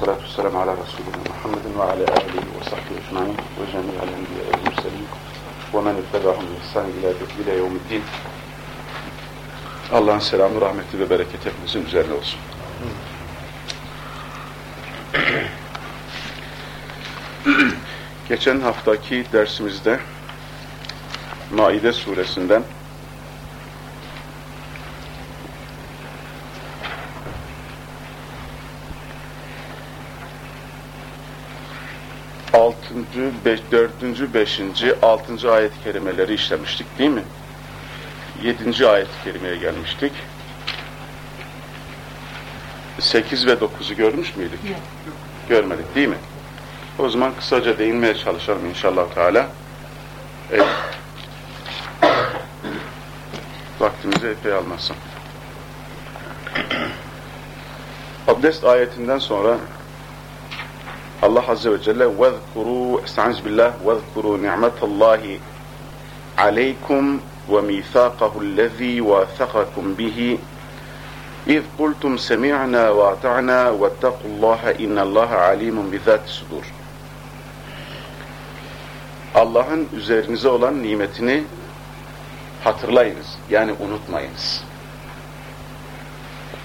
Salatu selamu ala Resulüne Muhammedin ve ala alihi ve sahbihi ecmain. Ve cemiyel enbiya ve mürselin. Ve men ittebahum ihsan ila yevmiddin. Allah'ın selamı, rahmeti ve bereketi hepimizin üzerine olsun. Geçen haftaki dersimizde Maide suresinden altıncı, beş, dördüncü, beşinci, altıncı ayet-i kerimeleri işlemiştik değil mi? Yedinci ayet-i kerimeye gelmiştik. Sekiz ve dokuzu görmüş müydük? Yok, yok. Görmedik değil mi? O zaman kısaca değinmeye çalışalım inşallah Teala. Evet. Vaktimizi epey almasın. Abdest ayetinden sonra Allah Azze ve Celle وَذْكُرُوا Estaiz billah وَذْكُرُوا نِعْمَةَ اللّٰهِ عَلَيْكُمْ وَمِيثَاقَهُ الَّذ۪ي وَاثَقَكُمْ بِهِ اِذْ قُلْتُمْ سَمِعْنَا وَاطَعْنَا وَاتَّقُوا اللّٰهَ اِنَّ اللّٰهَ عَلِيمٌ بِذَاتِ sudur. Allah'ın üzerinize olan nimetini hatırlayınız. Yani unutmayınız.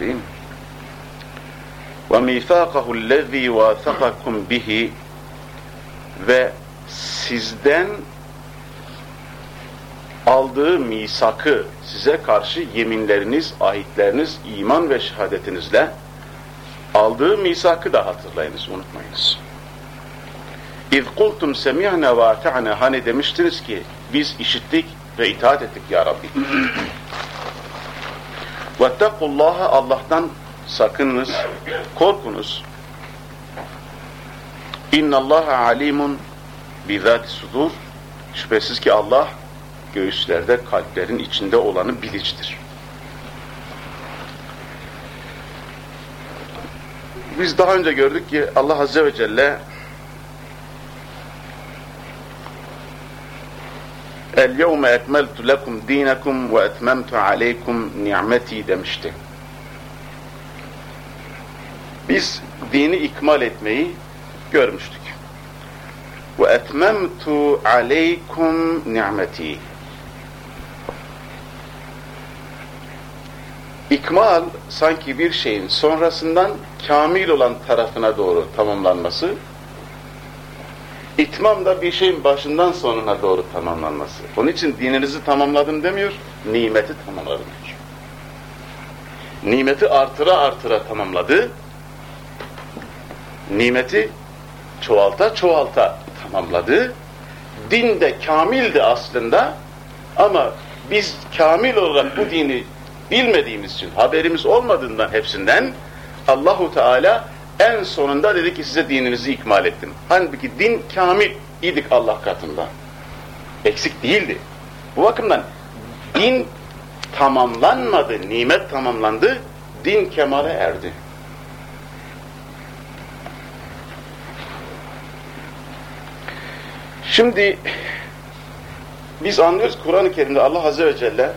Değil mi? وَمِيثَاقَهُ الَّذ۪ي وَاثَقَكُمْ بِهِ Ve sizden aldığı misakı, size karşı yeminleriniz, ahitleriniz, iman ve şehadetinizle aldığı misakı da hatırlayınız, unutmayınız. اِذْ قُلْتُمْ سَمِعْنَا وَاَتَعْنَا Hani demiştiniz ki, biz işittik ve itaat ettik ya Rabbi. وَاتَّقُوا اللّٰهَ Allah'tan sakınınız, korkunuz. İnnallâhe alimun bizâti sudur. Şüphesiz ki Allah göğüslerde, kalplerin içinde olanı bilicidir. Biz daha önce gördük ki Allah Azze ve Celle El yevme ekmeltu lekum dinakum ve etmemtu aleykum ni'meti demişti. Biz dini ikmal etmeyi görmüştük. Ve etmemtu aleykum ni'meti. İkmal sanki bir şeyin sonrasından kamil olan tarafına doğru tamamlanması, İtmam da bir şeyin başından sonuna doğru tamamlanması. Onun için dininizi tamamladım demiyor, nimeti tamamladım. Nimeti artıra artıra tamamladı, nimeti çoğalta çoğalta tamamladı. Din de kamildi aslında ama biz kamil olarak bu dini bilmediğimiz için, haberimiz olmadığından hepsinden Allahu Teala en sonunda dedi ki size dininizi ikmal ettim. Halbuki din kamil idik Allah katında. Eksik değildi. Bu bakımdan din tamamlanmadı, nimet tamamlandı, din kemale erdi. Şimdi biz anlıyoruz Kur'an-ı Kerim'de Allah Azze ve Celle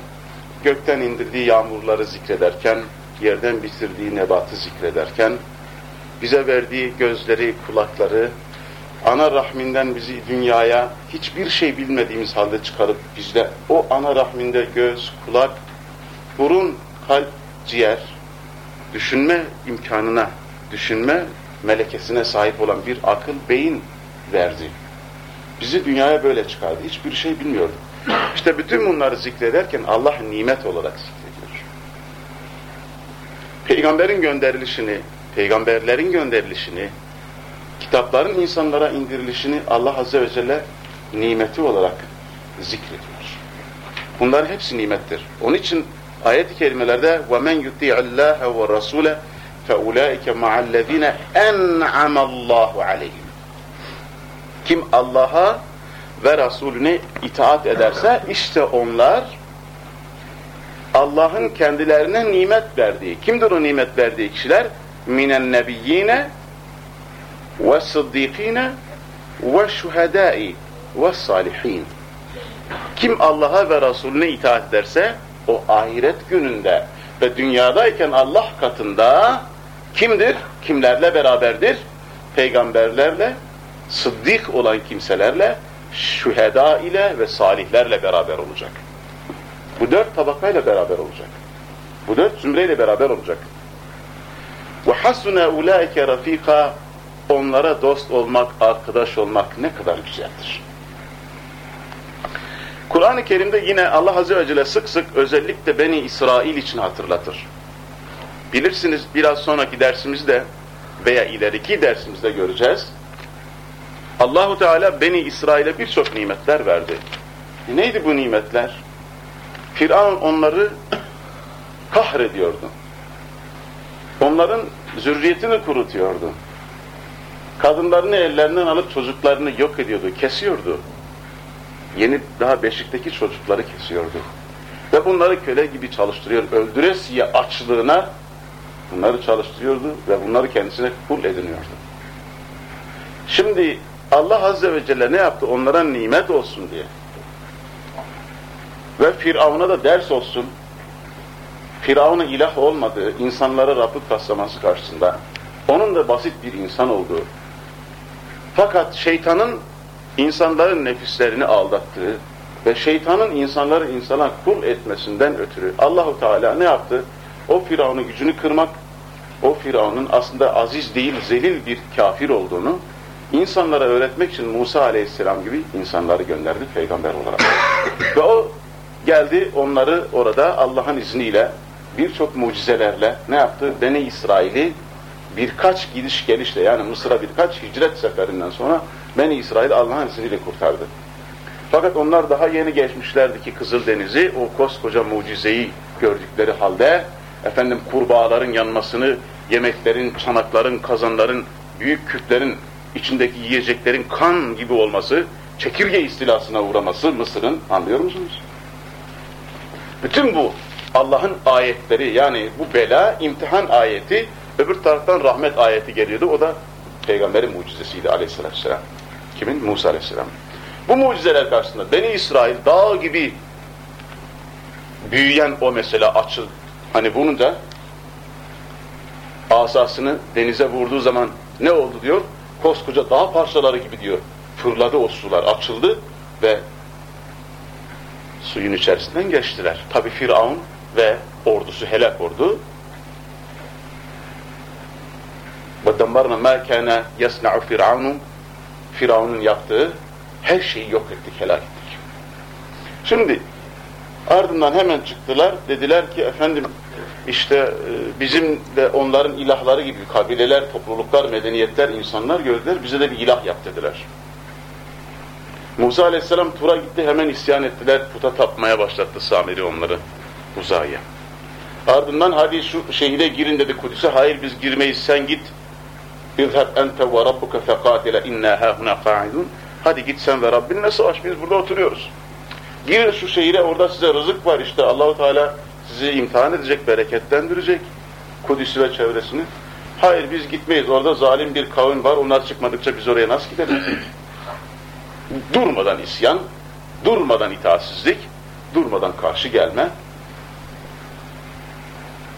gökten indirdiği yağmurları zikrederken, yerden bitirdiği nebatı zikrederken, bize verdiği gözleri, kulakları, ana rahminden bizi dünyaya hiçbir şey bilmediğimiz halde çıkarıp bizde o ana rahminde göz, kulak, burun, kalp, ciğer, düşünme imkanına, düşünme melekesine sahip olan bir akıl, beyin verdi. Bizi dünyaya böyle çıkardı. Hiçbir şey bilmiyorduk. İşte bütün bunları zikrederken Allah nimet olarak zikrediyor. Peygamberin gönderilişini, peygamberlerin gönderilişini, kitapların insanlara indirilişini Allah Azze ve Celle nimeti olarak zikrediyor. Bunların hepsi nimettir. Onun için ayet-i kerimelerde وَمَنْ يُطِيعَ اللّٰهَ وَالرَّسُولَ فَاُولَٰئِكَ مَعَ الَّذ۪ينَ اَنْعَمَ اللّٰهُ عَلَيْهِمْ kim Allah'a ve Resulüne itaat ederse işte onlar Allah'ın kendilerine nimet verdiği. Kimdir o nimet verdiği kişiler? Minen nebiyyine ve sıddikine ve şuhedai ve salihin. Kim Allah'a ve Resulüne itaat ederse o ahiret gününde ve dünyadayken Allah katında Kimdir? Kimlerle beraberdir? Peygamberlerle, sıddık olan kimselerle, şüheda ile ve salihlerle beraber olacak. Bu dört tabakayla beraber olacak. Bu dört zümreyle beraber olacak. Hasune ulaike rafika onlara dost olmak, arkadaş olmak ne kadar güzeldir. Kur'an-ı Kerim'de yine Allah Azze ve Celle sık sık özellikle Beni İsrail için hatırlatır. Bilirsiniz biraz sonraki dersimizde veya ileriki dersimizde göreceğiz. Allahu Teala Beni İsrail'e birçok nimetler verdi. E neydi bu nimetler? Firavun onları kahrediyordu. Onların zürriyetini kurutuyordu. Kadınlarını ellerinden alıp çocuklarını yok ediyordu, kesiyordu. Yeni daha beşikteki çocukları kesiyordu. Ve bunları köle gibi çalıştırıyor. Öldüresiye açlığına bunları çalıştırıyordu ve bunları kendisine kul ediniyordu. Şimdi Allah Azze ve Celle ne yaptı? Onlara nimet olsun diye. Ve Firavun'a da ders olsun. Firavun'a ilah olmadığı, insanlara Rabbi taslaması karşısında onun da basit bir insan olduğu, fakat şeytanın insanların nefislerini aldattığı ve şeytanın insanları insana kul etmesinden ötürü Allahu Teala ne yaptı? O Firavun'un gücünü kırmak, o Firavun'un aslında aziz değil, zelil bir kafir olduğunu insanlara öğretmek için Musa Aleyhisselam gibi insanları gönderdi peygamber olarak. ve o geldi onları orada Allah'ın izniyle birçok mucizelerle ne yaptı? Beni İsrail'i birkaç gidiş gelişle yani Mısır'a birkaç hicret seferinden sonra Beni İsrail Allah'ın izniyle kurtardı. Fakat onlar daha yeni geçmişlerdi ki Kızıldeniz'i o koskoca mucizeyi gördükleri halde efendim kurbağaların yanmasını, yemeklerin, çanakların, kazanların, büyük kütlerin içindeki yiyeceklerin kan gibi olması, çekirge istilasına uğraması Mısır'ın anlıyor musunuz? Bütün bu Allah'ın ayetleri yani bu bela imtihan ayeti öbür taraftan rahmet ayeti geliyordu. O da peygamberin mucizesiydi aleyhissalatü vesselam. Kimin? Musa aleyhisselam. Bu mucizeler karşısında Beni İsrail dağ gibi büyüyen o mesela açıl. Hani bunun da asasını denize vurduğu zaman ne oldu diyor? Koskoca dağ parçaları gibi diyor. Fırladı o sular, açıldı ve suyun içerisinden geçtiler. Tabi Firavun ve ordusu helak oldu. وَدَمَّرْنَا مَا كَانَ يَسْنَعُ فِرْعَوْنُ Firavun'un yaptığı her şeyi yok ettik, helak ettik. Şimdi ardından hemen çıktılar, dediler ki efendim işte e, bizim de onların ilahları gibi kabileler, topluluklar, medeniyetler, insanlar gördüler. Bize de bir ilah yap dediler. Musa aleyhisselam Tur'a gitti hemen isyan ettiler. Puta tapmaya başlattı Samiri onları Musa'ya. Ardından hadi şu şehire girin dedi Kudüs'e. Hayır biz girmeyiz sen git. İzheb ente ve rabbuke fekatile inna hâhuna qa'idun. Hadi git sen ve Rabbinle savaş biz burada oturuyoruz. Girin şu şehire orada size rızık var işte Allahu Teala sizi imtihan edecek, bereketlendirecek Kudüs'ü ve çevresini. Hayır biz gitmeyiz, orada zalim bir kavim var, onlar çıkmadıkça biz oraya nasıl gidelim? durmadan isyan, durmadan itaatsizlik, durmadan karşı gelme.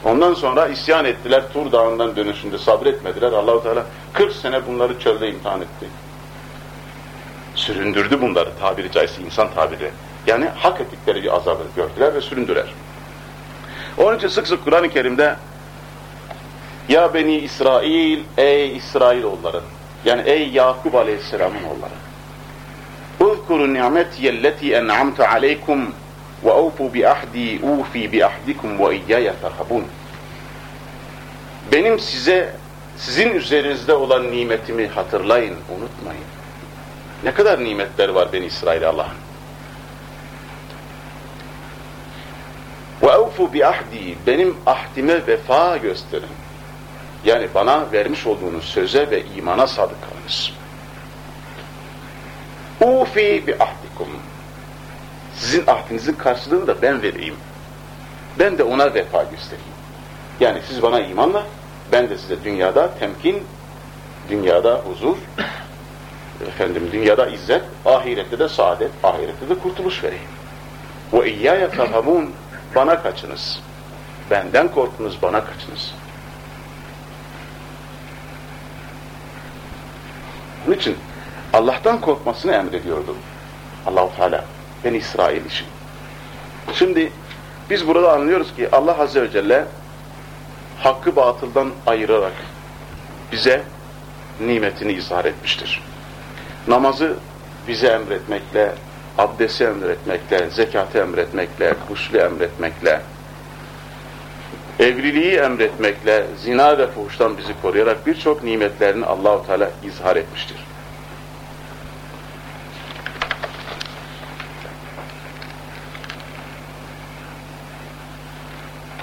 Ondan sonra isyan ettiler, Tur Dağı'ndan dönüşünde sabretmediler. Allahu Teala 40 sene bunları çölde imtihan etti. Süründürdü bunları tabiri caizse insan tabiri. Yani hak ettikleri bir azabı gördüler ve süründüler. Onun için sık sık Kur'an-ı Kerim'de Ya beni İsrail, ey İsrail oğulları. Yani ey Yakup Aleyhisselam'ın oğulları. Uzkuru ni'meti yelleti en'amtu aleykum ve avfu bi ahdi ufi bi ahdikum ve iyyaya farhabun. Benim size sizin üzerinizde olan nimetimi hatırlayın, unutmayın. Ne kadar nimetler var beni İsrail Allah'ın. وَاَوْفُوا بِأَحْدِي Benim ahdime vefa gösterin. Yani bana vermiş olduğunuz söze ve imana sadık kalınız. Ufi bi ahdikum. Sizin ahdinizin karşılığını da ben vereyim. Ben de ona vefa göstereyim. Yani siz bana imanla, ben de size dünyada temkin, dünyada huzur, efendim dünyada izzet, ahirette de saadet, ahirette de kurtuluş vereyim. Ve iyyâye ferhabûn, bana kaçınız. Benden korktunuz, bana kaçınız. Onun için Allah'tan korkmasını emrediyordu Allahu Teala Ben İsrail için. Şimdi biz burada anlıyoruz ki Allah Azze ve Celle hakkı batıldan ayırarak bize nimetini izhar etmiştir. Namazı bize emretmekle, abdesti emretmekle, zekatı emretmekle, kuşlu emretmekle, evliliği emretmekle, zina ve fuhuştan bizi koruyarak birçok nimetlerini Allahu Teala izhar etmiştir.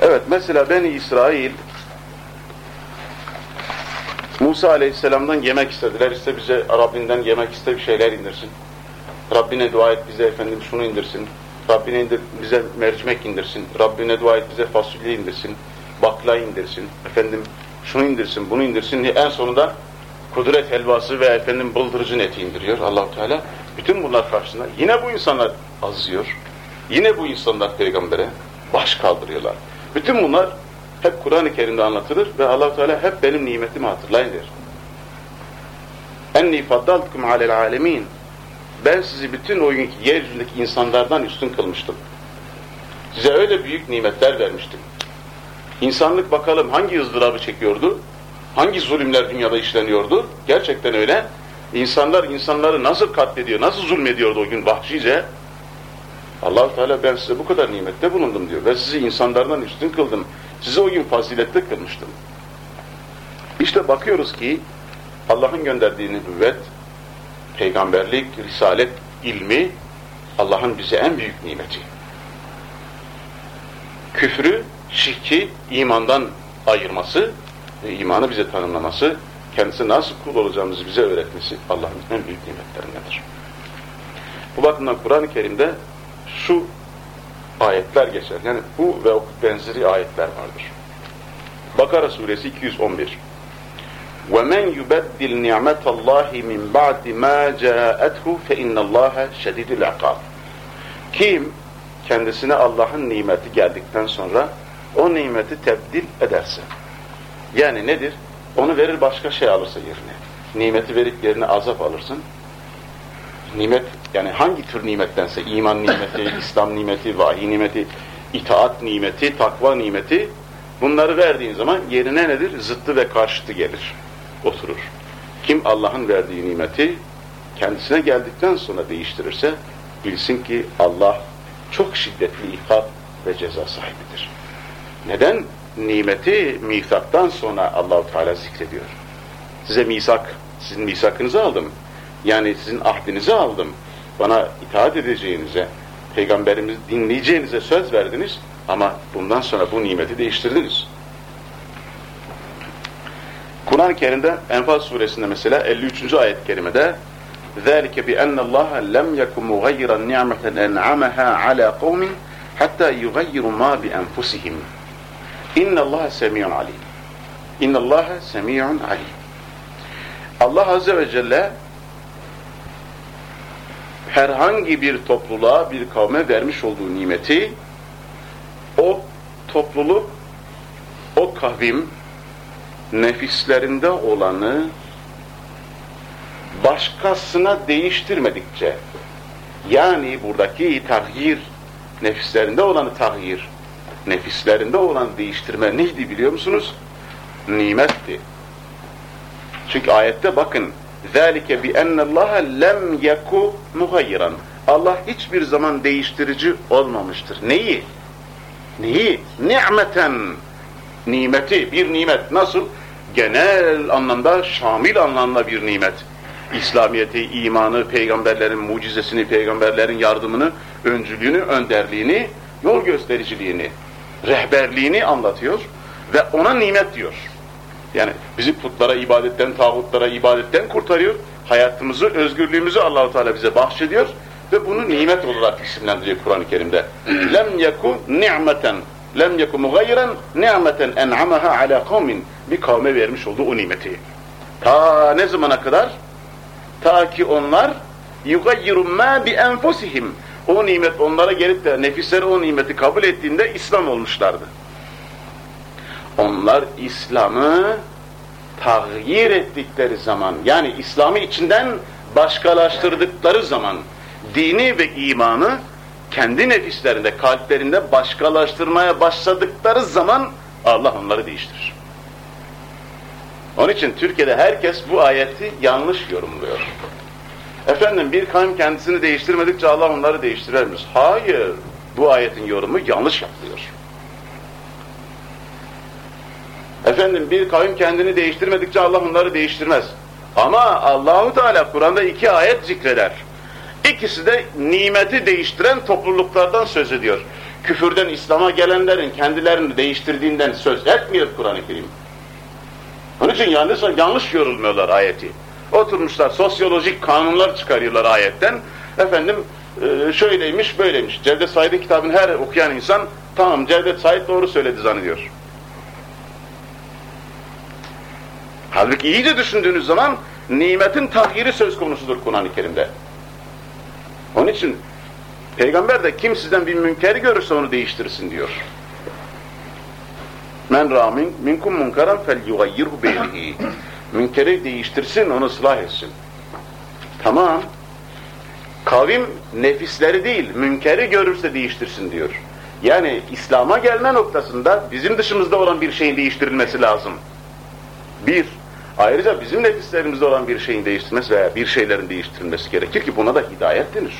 Evet, mesela Beni İsrail Musa Aleyhisselam'dan yemek istediler. İşte bize Rabbinden yemek iste bir şeyler indirsin. Rabbine dua et bize efendim şunu indirsin. Rabbine indir, bize mercimek indirsin. Rabbine dua et bize fasulye indirsin. Bakla indirsin. Efendim şunu indirsin, bunu indirsin. En sonunda kudret helvası ve efendim bıldırıcın eti indiriyor allah Teala. Bütün bunlar karşısında yine bu insanlar azıyor. Yine bu insanlar peygambere baş kaldırıyorlar. Bütün bunlar hep Kur'an-ı Kerim'de anlatılır ve allah Teala hep benim nimetimi hatırlayın der. Enni faddaltukum alel alemin. Ben sizi bütün o günkü yeryüzündeki insanlardan üstün kılmıştım. Size öyle büyük nimetler vermiştim. İnsanlık bakalım hangi ızdırabı çekiyordu? Hangi zulümler dünyada işleniyordu? Gerçekten öyle. İnsanlar insanları nasıl katlediyor, nasıl zulmediyordu o gün vahşice? allah Teala ben size bu kadar nimette bulundum diyor. Ve sizi insanlardan üstün kıldım. Sizi o gün fazilette kılmıştım. İşte bakıyoruz ki Allah'ın gönderdiği nübüvvet, peygamberlik, risalet, ilmi Allah'ın bize en büyük nimeti. Küfrü, şirki imandan ayırması ve imanı bize tanımlaması, kendisi nasıl kul olacağımızı bize öğretmesi Allah'ın en büyük nimetlerindendir. Bu bakımdan Kur'an-ı Kerim'de şu ayetler geçer. Yani bu ve benzeri ayetler vardır. Bakara suresi 211 وَمَنْ يُبَدِّلْ نِعْمَةَ اللّٰهِ مِنْ بَعْدِ مَا جَاءَتْهُ فَاِنَّ اللّٰهَ شَدِيدُ الْعَقَابِ Kim kendisine Allah'ın nimeti geldikten sonra o nimeti tebdil ederse. Yani nedir? Onu verir başka şey alırsa yerine. Nimeti verip yerine azap alırsın. Nimet yani hangi tür nimettense iman nimeti, İslam nimeti, vahiy nimeti, itaat nimeti, takva nimeti bunları verdiğin zaman yerine nedir? Zıttı ve karşıtı gelir. Oturur. Kim Allah'ın verdiği nimeti kendisine geldikten sonra değiştirirse bilsin ki Allah çok şiddetli ikab ve ceza sahibidir. Neden? Nimeti misaktan sonra Allahu Teala zikrediyor. Size misak, sizin misakınızı aldım. Yani sizin ahdinizi aldım. Bana itaat edeceğinize, peygamberimizi dinleyeceğinize söz verdiniz ama bundan sonra bu nimeti değiştirdiniz. Kur'an-ı Kerim'de Enfal suresinde mesela 53. ayet-i kerimede ذَٰلِكَ بِأَنَّ اللّٰهَ لَمْ يَكُمْ مُغَيِّرًا نِعْمَةً اَنْعَمَهَا عَلَى قَوْمٍ حَتَّى يُغَيِّرُوا مَا بِأَنْفُسِهِمْ اِنَّ اللّٰهَ سَمِيعٌ عَلِيمٌ اِنَّ اللّٰهَ سَمِيعٌ عَلِيمٌ Allah Azze ve Celle herhangi bir topluluğa, bir kavme vermiş olduğu nimeti o topluluk, o kavim nefislerinde olanı başkasına değiştirmedikçe yani buradaki tahyir nefislerinde olanı tahyir nefislerinde olan değiştirme neydi biliyor musunuz? Nimetti. Çünkü ayette bakın ذَٰلِكَ بِأَنَّ اللّٰهَ لَمْ يَكُ مُغَيِّرًا Allah hiçbir zaman değiştirici olmamıştır. Neyi? Neyi? Ni'meten. Nimeti, bir nimet. Nasıl? Genel anlamda, şamil anlamda bir nimet. İslamiyeti, imanı, peygamberlerin mucizesini, peygamberlerin yardımını, öncülüğünü, önderliğini, yol göstericiliğini, rehberliğini anlatıyor ve ona nimet diyor. Yani bizi putlara ibadetten, tağutlara ibadetten kurtarıyor. Hayatımızı, özgürlüğümüzü Allahu Teala bize bahşediyor ve bunu nimet olarak isimlendiriyor Kur'an-ı Kerim'de. Lem yeku ni'meten lem yeku mugayran ni'meten en'amaha ala kavmin bir kavme vermiş olduğu o nimeti. Ta ne zamana kadar? Ta ki onlar yugayyiru ma bi enfusihim o nimet onlara gelip de nefisleri o nimeti kabul ettiğinde İslam olmuşlardı. Onlar İslam'ı tağyir ettikleri zaman yani İslam'ı içinden başkalaştırdıkları zaman dini ve imanı kendi nefislerinde, kalplerinde başkalaştırmaya başladıkları zaman Allah onları değiştirir. Onun için Türkiye'de herkes bu ayeti yanlış yorumluyor. Efendim bir kavim kendisini değiştirmedikçe Allah onları değiştirir mi? Hayır. Bu ayetin yorumu yanlış yapılıyor. Efendim bir kavim kendini değiştirmedikçe Allah onları değiştirmez. Ama Allahu Teala Kur'an'da iki ayet zikreder. İkisi de nimeti değiştiren topluluklardan söz ediyor. Küfürden İslam'a gelenlerin kendilerini değiştirdiğinden söz etmiyor Kur'an-ı Kerim. Onun için yanlış, yanlış yorulmuyorlar ayeti. Oturmuşlar sosyolojik kanunlar çıkarıyorlar ayetten. Efendim e, şöyleymiş böyleymiş. Cevdet Said'in kitabını her okuyan insan tamam Cevdet Said doğru söyledi zannediyor. Halbuki iyice düşündüğünüz zaman nimetin tahyiri söz konusudur Kur'an-ı Kerim'de. Onun için Peygamber de kim sizden bir münkeri görürse onu değiştirsin diyor. Men ramin minkum munkaran fel yugayyirhu beylihi. Münkeri değiştirsin, onu ıslah etsin. Tamam. Kavim nefisleri değil, münkeri görürse değiştirsin diyor. Yani İslam'a gelme noktasında bizim dışımızda olan bir şeyin değiştirilmesi lazım. Bir, ayrıca bizim nefislerimizde olan bir şeyin değiştirilmesi veya bir şeylerin değiştirilmesi gerekir ki buna da hidayet denir.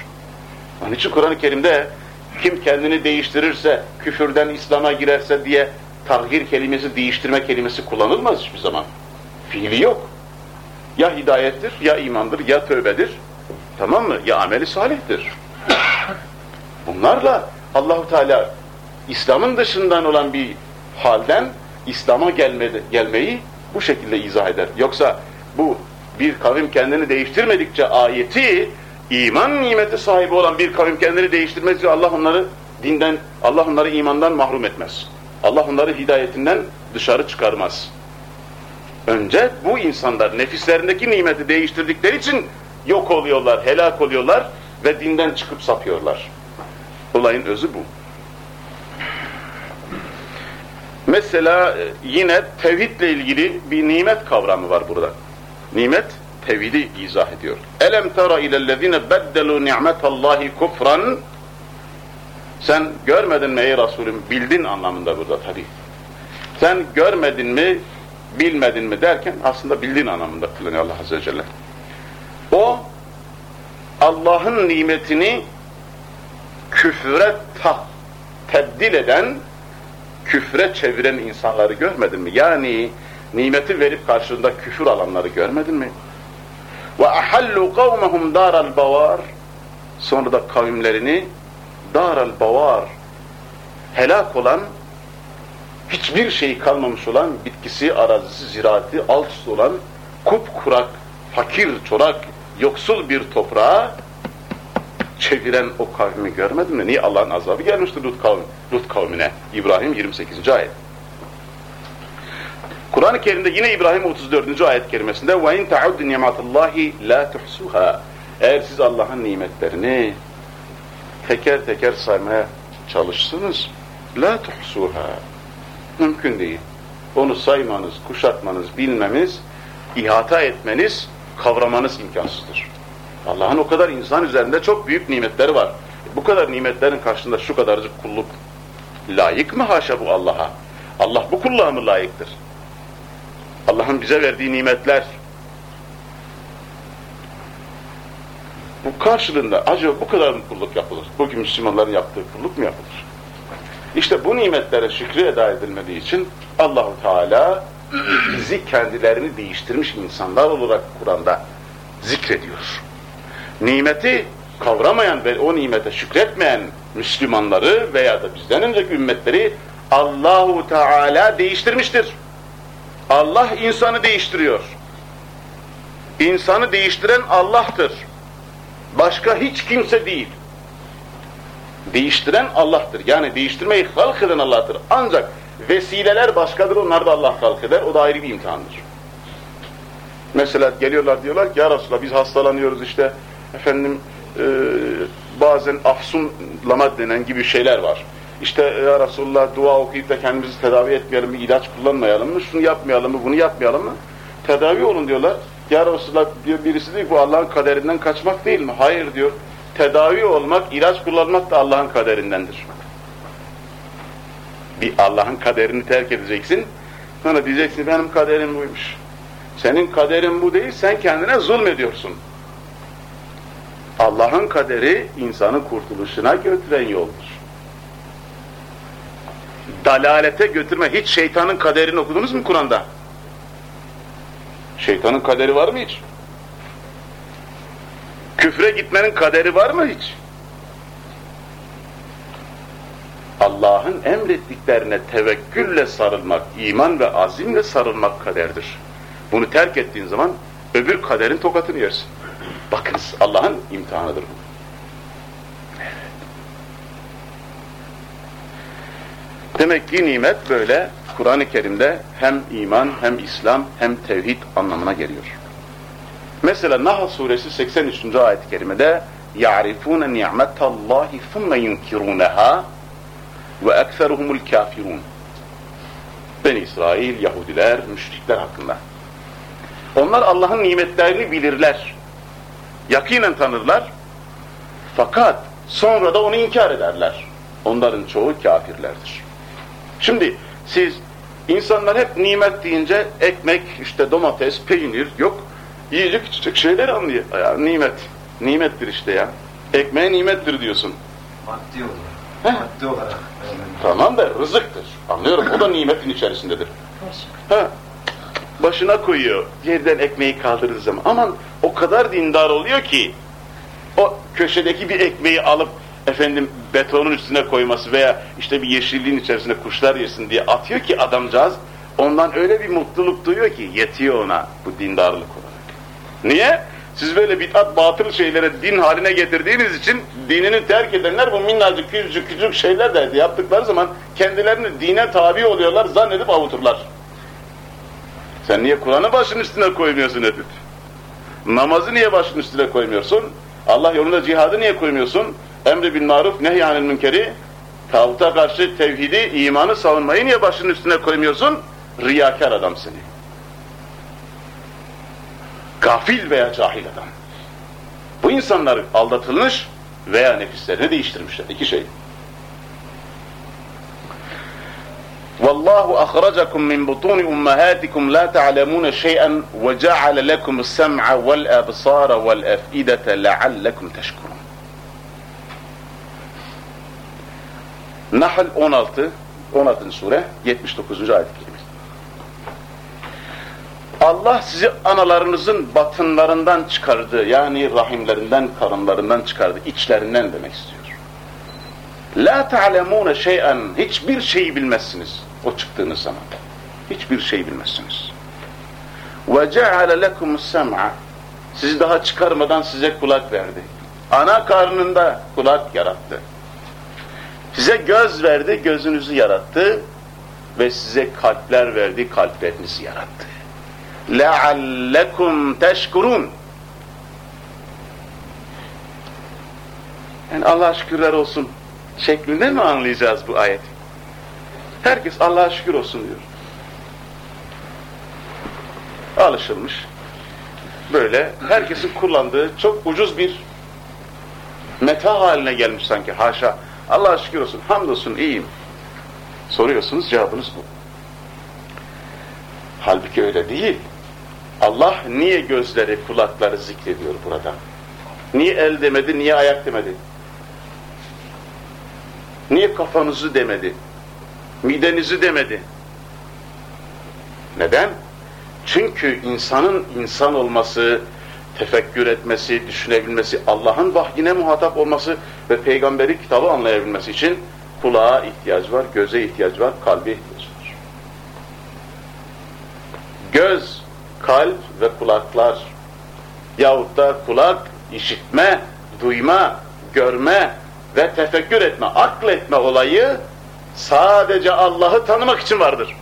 Onun için Kur'an-ı Kerim'de kim kendini değiştirirse, küfürden İslam'a girerse diye tahhir kelimesi, değiştirme kelimesi kullanılmaz hiçbir zaman. Fiili yok. Ya hidayettir, ya imandır, ya tövbedir. Tamam mı? Ya ameli salihtir. Bunlarla Allahu Teala İslam'ın dışından olan bir halden İslam'a gelme, gelmeyi bu şekilde izah eder. Yoksa bu bir kavim kendini değiştirmedikçe ayeti iman nimeti sahibi olan bir kavim kendini değiştirmezse Allah onları dinden, Allah onları imandan mahrum etmez. Allah onları hidayetinden dışarı çıkarmaz. Önce bu insanlar nefislerindeki nimeti değiştirdikleri için yok oluyorlar, helak oluyorlar ve dinden çıkıp sapıyorlar. Olayın özü bu. Mesela e, yine tevhidle ilgili bir nimet kavramı var burada. Nimet tevhidi izah ediyor. Elem tera ilellezine beddelu ni'metallahi kufran sen görmedin mi ey Resulüm? Bildin anlamında burada tabi. Sen görmedin mi, bilmedin mi derken aslında bildin anlamında kullanıyor Allah Azze ve Celle. O Allah'ın nimetini küfre ta, tebdil eden, küfre çeviren insanları görmedin mi? Yani nimeti verip karşılığında küfür alanları görmedin mi? Ve ahallu kavmehum daral bavar sonra da kavimlerini daral bavar helak olan hiçbir şey kalmamış olan bitkisi, arazisi, ziraati alt olan kupkurak, fakir, çorak, yoksul bir toprağa çeviren o kavmi görmedin mi? Niye Allah'ın azabı gelmişti Lut, kavmi, Lut kavmine? İbrahim 28. ayet. Kur'an-ı Kerim'de yine İbrahim 34. ayet kerimesinde وَاِنْ تَعُدْ نِعْمَةَ اللّٰهِ لَا تُحْسُوهَا Eğer siz Allah'ın nimetlerini teker teker saymaya çalışsınız la tuhsuha mümkün değil. Onu saymanız, kuşatmanız, bilmemiz, ihata etmeniz, kavramanız imkansızdır. Allah'ın o kadar insan üzerinde çok büyük nimetleri var. Bu kadar nimetlerin karşısında şu kadarcık kulluk layık mı haşa bu Allah'a? Allah bu kulluğa mı layıktır? Allah'ın bize verdiği nimetler bu karşılığında acaba bu kadar mı kulluk yapılır? Bugün Müslümanların yaptığı kulluk mu yapılır? İşte bu nimetlere şükrü eda edilmediği için Allahu Teala bizi kendilerini değiştirmiş insanlar olarak Kur'an'da zikrediyor. Nimeti kavramayan ve o nimete şükretmeyen Müslümanları veya da bizden önceki ümmetleri Allahu Teala değiştirmiştir. Allah insanı değiştiriyor. İnsanı değiştiren Allah'tır. Başka hiç kimse değil. Değiştiren Allah'tır. Yani değiştirmeyi halk eden Allah'tır. Ancak vesileler başkadır, onlar da Allah halk eder. O da ayrı bir imtihandır. Mesela geliyorlar diyorlar ki ya Resulallah biz hastalanıyoruz işte efendim e, bazen afsunlama denen gibi şeyler var. İşte ya Resulullah dua okuyup da kendimizi tedavi etmeyelim mi, ilaç kullanmayalım mı, şunu yapmayalım mı, bunu yapmayalım mı? Tedavi olun diyorlar. Ya Resulallah diyor, birisi diyor bu Allah'ın kaderinden kaçmak değil mi? Hayır diyor. Tedavi olmak, ilaç kullanmak da Allah'ın kaderindendir. Bir Allah'ın kaderini terk edeceksin. Sonra diyeceksin benim kaderim buymuş. Senin kaderin bu değil, sen kendine zulmediyorsun. Allah'ın kaderi insanı kurtuluşuna götüren yoldur. Dalalete götürme. Hiç şeytanın kaderini okudunuz mu Kur'an'da? Şeytanın kaderi var mı hiç? Küfre gitmenin kaderi var mı hiç? Allah'ın emrettiklerine tevekkülle sarılmak, iman ve azimle sarılmak kaderdir. Bunu terk ettiğin zaman öbür kaderin tokatını yersin. Bakınız Allah'ın imtihanıdır bu. Demek ki nimet böyle Kur'an-ı Kerim'de hem iman hem İslam hem tevhid anlamına geliyor. Mesela Nahl suresi 83. ayet-i kerimede يَعْرِفُونَ نِعْمَةَ اللّٰهِ ثُمَّ يُنْكِرُونَهَا وَاَكْثَرُهُمُ الْكَافِرُونَ Ben İsrail, Yahudiler, müşrikler hakkında. Onlar Allah'ın nimetlerini bilirler. Yakinen tanırlar. Fakat sonra da onu inkar ederler. Onların çoğu kafirlerdir. Şimdi siz insanlar hep nimet deyince ekmek, işte domates, peynir yok. Yiyecek küçük şeyler anlıyor. Ya, nimet. Nimettir işte ya. Ekmeğe nimettir diyorsun. Maddi olarak. Maddi olarak. Tamam da rızıktır. Anlıyorum. O da nimetin içerisindedir. Ha. Başına koyuyor. Yerden ekmeği kaldırdığı zaman. Aman o kadar dindar oluyor ki o köşedeki bir ekmeği alıp efendim betonun üstüne koyması veya işte bir yeşilliğin içerisine kuşlar yesin diye atıyor ki adamcağız ondan öyle bir mutluluk duyuyor ki yetiyor ona bu dindarlık olarak. Niye? Siz böyle bid'at batıl şeylere din haline getirdiğiniz için dinini terk edenler bu minnacık küçücük küçük şeyler de yaptıkları zaman kendilerini dine tabi oluyorlar zannedip avuturlar. Sen niye Kur'an'ı başın üstüne koymuyorsun Edip? Namazı niye başın üstüne koymuyorsun? Allah yolunda cihadı niye koymuyorsun? Emri bin maruf, nehyanil münkeri, tağuta karşı tevhidi, imanı savunmayı niye başının üstüne koymuyorsun? Riyakar adam seni. Gafil veya cahil adam. Bu insanlar aldatılmış veya nefislerini değiştirmişler. İki şey. والله أخرجكم من بطون أمهاتكم لا تعلمون شيئا وجعل لكم السمع والأبصار والأفئدة لعلكم تشكرون Nahl 16 16. sure 79. ayet kelime. Allah sizi analarınızın batınlarından çıkardı. Yani rahimlerinden, karınlarından çıkardı. içlerinden demek istiyor. La ta'lemune şey'en hiçbir şeyi bilmezsiniz o çıktığınız zaman. Hiçbir şey bilmezsiniz. Ve ceale lekumus sem'a sizi daha çıkarmadan size kulak verdi. Ana karnında kulak yarattı. Size göz verdi, gözünüzü yarattı ve size kalpler verdi, kalplerinizi yarattı. لَعَلَّكُمْ تَشْكُرُونَ Yani Allah'a şükürler olsun şeklinde mi anlayacağız bu ayeti? Herkes Allah'a şükür olsun diyor. Alışılmış. Böyle herkesin kullandığı çok ucuz bir meta haline gelmiş sanki haşa. Allah'a şükür olsun, hamdolsun iyiyim. Soruyorsunuz cevabınız bu. Halbuki öyle değil. Allah niye gözleri, kulakları zikrediyor burada? Niye el demedi, niye ayak demedi? Niye kafanızı demedi? Midenizi demedi. Neden? Çünkü insanın insan olması, tefekkür etmesi, düşünebilmesi, Allah'ın vahyine muhatap olması ve peygamberi kitabı anlayabilmesi için kulağa ihtiyaç var, göze ihtiyaç var, kalbe ihtiyaç var. Göz, kalp ve kulaklar yahut da kulak, işitme, duyma, görme ve tefekkür etme, akletme olayı sadece Allah'ı tanımak için vardır.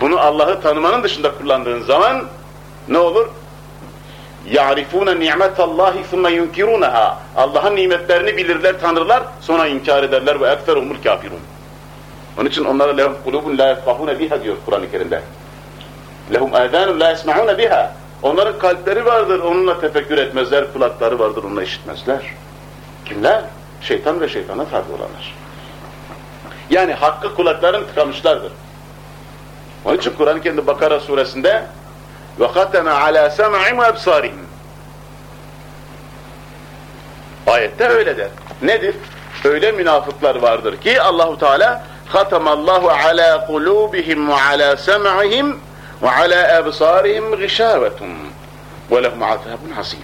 Bunu Allah'ı tanımanın dışında kullandığın zaman ne olur? يَعْرِفُونَ نِعْمَةَ اللّٰهِ ثُمَّ يُنْكِرُونَهَا Allah'ın nimetlerini bilirler, tanırlar, sonra inkar ederler ve اَكْفَرُهُمُ الْكَافِرُونَ Onun için onlara lehum kulubun la yefkahune biha diyor Kur'an-ı Kerim'de. Lehum âzânun lâ yesma'ûne biha. Onların kalpleri vardır, onunla tefekkür etmezler, kulakları vardır, onunla işitmezler. Kimler? Şeytan ve şeytana tabi olanlar. Yani hakkı kulakların tıkamışlardır. Onun için Kur'an-ı Kerim Bakara suresinde وَخَتَمَ عَلَى سَمْعِمْ وَاَبْصَارِهِمْ Ayette öyle der. Nedir? Öyle münafıklar vardır ki Allahu Teala khatamallahu ala kulubihim ve ala sem'ihim ve ala absarihim gışavetun ve lehum azabun hasim.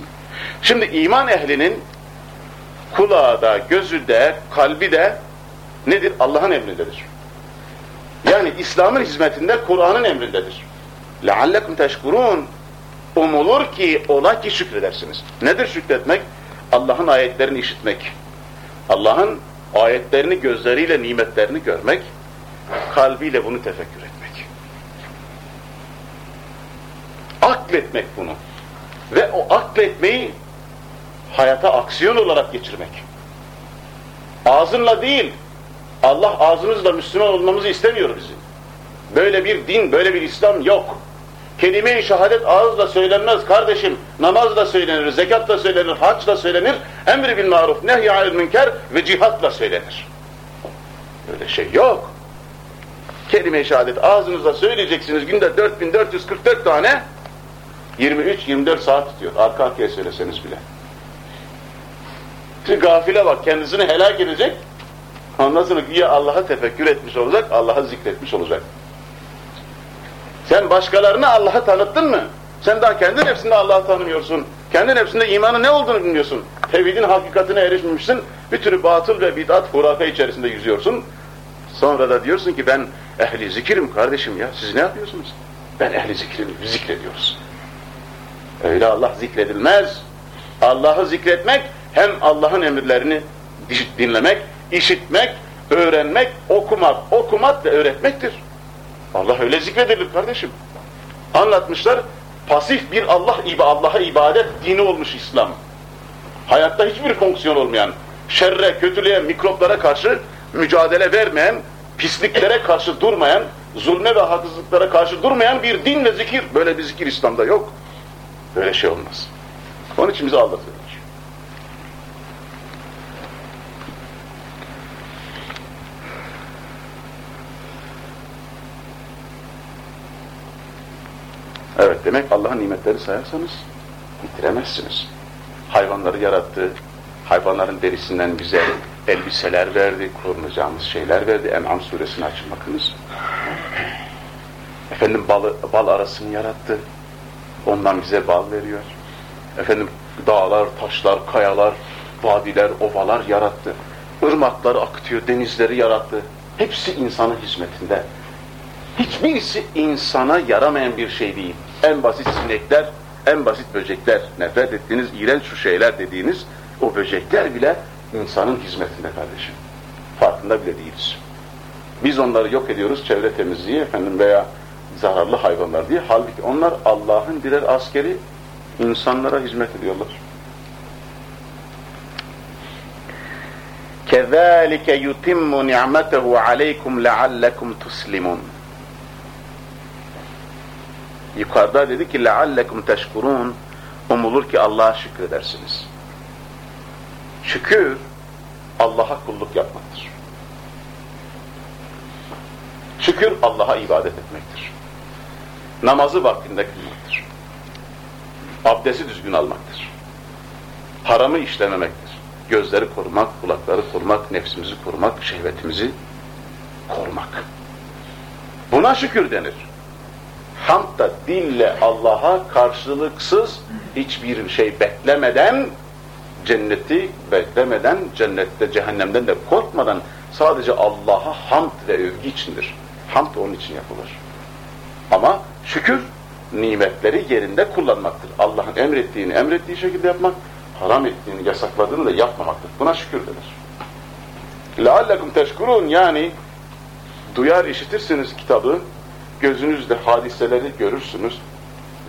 Şimdi iman ehlinin kulağı da, gözü de, kalbi de nedir? Allah'ın emrindedir. Yani İslam'ın hizmetinde Kur'an'ın emrindedir. لَعَلَّكُمْ teşkurun Umulur ki, ola ki şükredersiniz. Nedir şükretmek? Allah'ın ayetlerini işitmek. Allah'ın ayetlerini gözleriyle nimetlerini görmek, kalbiyle bunu tefekkür etmek. Akletmek bunu. Ve o akletmeyi hayata aksiyon olarak geçirmek. Ağzınla değil, Allah ağzımızla Müslüman olmamızı istemiyor bizim. Böyle bir din, böyle bir İslam yok. Kelime-i şehadet ağızla söylenmez kardeşim. Namazla söylenir, zekatla söylenir, haçla söylenir, emri bil maruf, nehy anil münker ve cihatla söylenir. Böyle şey yok. Kelime-i şehadet ağzınızla söyleyeceksiniz günde 4444 tane 23-24 saat tutuyor. Arka arkaya söyleseniz bile. Şimdi gafile bak kendisini helak edecek. Ondan sonra güya Allah'a tefekkür etmiş olacak, Allah'a zikretmiş olacak. Sen başkalarına Allah'ı tanıttın mı? Sen daha kendi nefsinde Allah'ı tanımıyorsun. Kendi nefsinde imanın ne olduğunu bilmiyorsun. Tevhidin hakikatine erişmemişsin. Bir türlü batıl ve bid'at, hurafe içerisinde yüzüyorsun. Sonra da diyorsun ki ben ehli zikirim kardeşim ya. Siz ne yapıyorsunuz? Ben ehli zikrim, zikrediyoruz. Öyle Allah zikredilmez. Allah'ı zikretmek hem Allah'ın emirlerini dinlemek, işitmek, öğrenmek, okumak, okumak ve öğretmektir. Allah öyle zikredilir kardeşim. Anlatmışlar, pasif bir Allah Allah'a ibadet dini olmuş İslam. Hayatta hiçbir fonksiyon olmayan, şerre, kötülüğe, mikroplara karşı mücadele vermeyen, pisliklere karşı durmayan, zulme ve haksızlıklara karşı durmayan bir din ve zikir. Böyle bir zikir İslam'da yok. Böyle şey olmaz. Onun için bizi aldatıyorlar. Evet demek Allah'ın nimetleri sayarsanız bitiremezsiniz. Hayvanları yarattı, hayvanların derisinden bize elbiseler verdi, korunacağımız şeyler verdi. En'am suresini açın bakınız. Efendim balı, bal arasını yarattı. Ondan bize bal veriyor. Efendim dağlar, taşlar, kayalar, vadiler, ovalar yarattı. Irmakları akıtıyor, denizleri yarattı. Hepsi insanın hizmetinde. Hiçbirisi insana yaramayan bir şey değil En basit sinekler, en basit böcekler, nefret ettiğiniz iğrenç şu şeyler dediğiniz o böcekler bile insanın hizmetinde kardeşim. Farkında bile değiliz. Biz onları yok ediyoruz çevre temizliği efendim veya zararlı hayvanlar diye. Halbuki onlar Allah'ın birer askeri insanlara hizmet ediyorlar. كَذَٰلِكَ يُتِمُّ نِعْمَتَهُ عَلَيْكُمْ لَعَلَّكُمْ تُسْلِمُونَ Yukarıda dedi ki لَعَلَّكُمْ teşkurun Umulur ki Allah'a şükredersiniz. Şükür Allah'a kulluk yapmaktır. Şükür Allah'a ibadet etmektir. Namazı vaktinde kılmaktır. Abdesti düzgün almaktır. Haramı işlememektir. Gözleri korumak, kulakları korumak, nefsimizi korumak, şehvetimizi korumak. Buna şükür denir. Hamd da dille Allah'a karşılıksız hiçbir şey beklemeden, cenneti beklemeden, cennette cehennemden de korkmadan sadece Allah'a hamd ve övgü içindir. Hamd onun için yapılır. Ama şükür nimetleri yerinde kullanmaktır. Allah'ın emrettiğini emrettiği şekilde yapmak, haram ettiğini yasakladığını da yapmamaktır. Buna şükür denir. لَعَلَّكُمْ teşkurun yani duyar işitirsiniz kitabı, gözünüzle hadiseleri görürsünüz,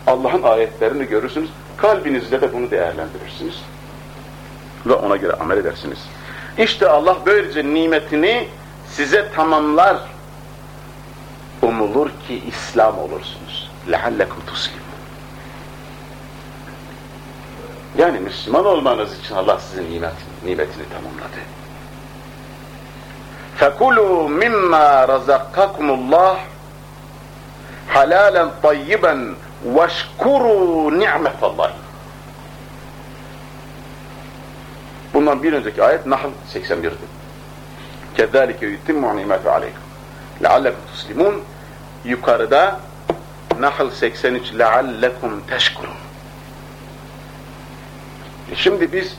Allah'ın ayetlerini görürsünüz, kalbinizle de bunu değerlendirirsiniz ve ona göre amel edersiniz. İşte Allah böylece nimetini size tamamlar, umulur ki İslam olursunuz. لَعَلَّكُمْ تُسْلِمُونَ Yani Müslüman olmanız için Allah sizin nimetini, nimetini tamamladı. فَكُلُوا مِمَّا رَزَقَّكُمُ اللّٰهِ halalen tayyiben veşkuru ni'metallah. Bundan bir önceki ayet Nahl 81'di. Kezalike yutimmu ni'meti aleykum. Leallekum tuslimun. Yukarıda Nahl 83 leallekum teşkurun. E şimdi biz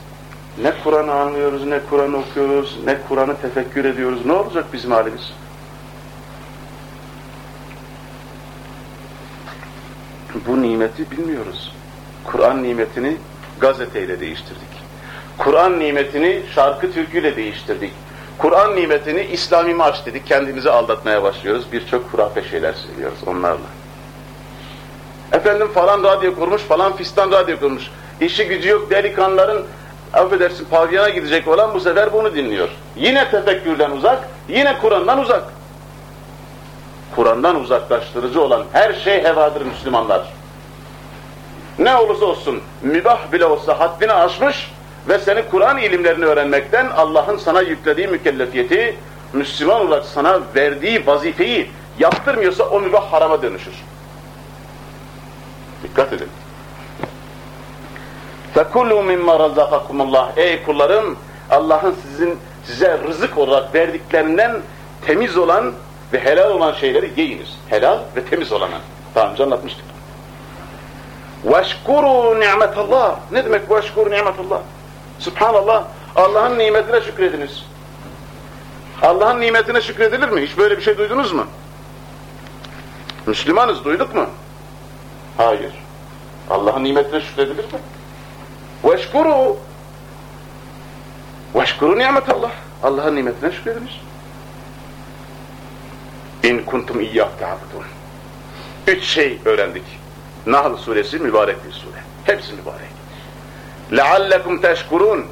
ne Kur'an'ı anlıyoruz, ne Kur'an okuyoruz, ne Kur'an'ı tefekkür ediyoruz. Ne olacak bizim halimiz? Bu nimeti bilmiyoruz. Kur'an nimetini gazeteyle değiştirdik. Kur'an nimetini şarkı türküyle değiştirdik. Kur'an nimetini İslami marş dedik, kendimizi aldatmaya başlıyoruz. Birçok hurafe şeyler söylüyoruz onlarla. Efendim falan radyo kurmuş, falan fistan radyo kurmuş. İşi gücü yok delikanlıların, affedersin pavyona gidecek olan bu sefer bunu dinliyor. Yine tefekkürden uzak, yine Kur'an'dan uzak. Kur'an'dan uzaklaştırıcı olan her şey hevadır Müslümanlar. Ne olursa olsun, mübah bile olsa haddini aşmış ve seni Kur'an ilimlerini öğrenmekten Allah'ın sana yüklediği mükellefiyeti, Müslüman olarak sana verdiği vazifeyi yaptırmıyorsa o mübah harama dönüşür. Dikkat edin. فَكُلُوا مِمَّا رَزَقَكُمُ اللّٰهِ Ey kullarım, Allah'ın sizin size rızık olarak verdiklerinden temiz olan ve helal olan şeyleri yiyiniz. Helal ve temiz olanı. Daha önce anlatmıştık. وَشْكُرُوا نِعْمَةَ اللّٰهِ Ne demek وَشْكُرُوا نِعْمَةَ اللّٰهِ Subhanallah, Allah'ın nimetine şükrediniz. Allah'ın nimetine şükredilir mi? Hiç böyle bir şey duydunuz mu? Müslümanız, duyduk mu? Hayır. Allah'ın nimetine şükredilir mi? Veşkuru Veşkuru nimetallah. Allah'ın nimetine şükrediniz. İn kuntum iyyah ta'budun. Üç şey öğrendik. Nahl suresi mübarek bir sure. Hepsi mübarek. لَعَلَّكُمْ teşkurun.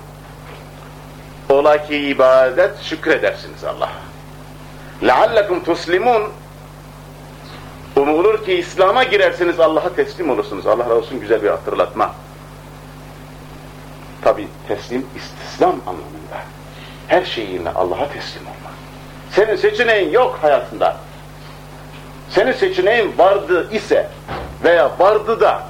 Ola ki ibadet şükredersiniz Allah'a. لَعَلَّكُمْ tuslimun. Umulur ki İslam'a girersiniz Allah'a teslim olursunuz. Allah razı olsun güzel bir hatırlatma. Tabi teslim istislam anlamında. Her şeyinle Allah'a teslim olmak. Senin seçeneğin yok hayatında. Senin seçeneğin vardı ise veya vardı da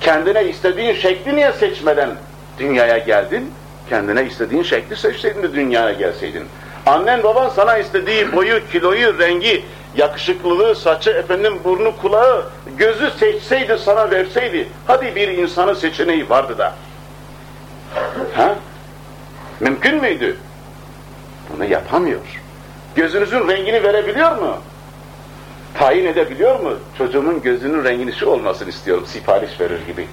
kendine istediğin şekli niye seçmeden dünyaya geldin? Kendine istediğin şekli seçseydin de dünyaya gelseydin. Annen baban sana istediği boyu, kiloyu, rengi, yakışıklılığı, saçı, efendim burnu, kulağı, gözü seçseydi, sana verseydi. Hadi bir insanın seçeneği vardı da. Ha? Mümkün müydü? Bunu yapamıyor. Gözünüzün rengini verebiliyor mu? Tayin edebiliyor mu? Çocuğumun gözünün rengini şu olmasını istiyorum, sipariş verir gibi.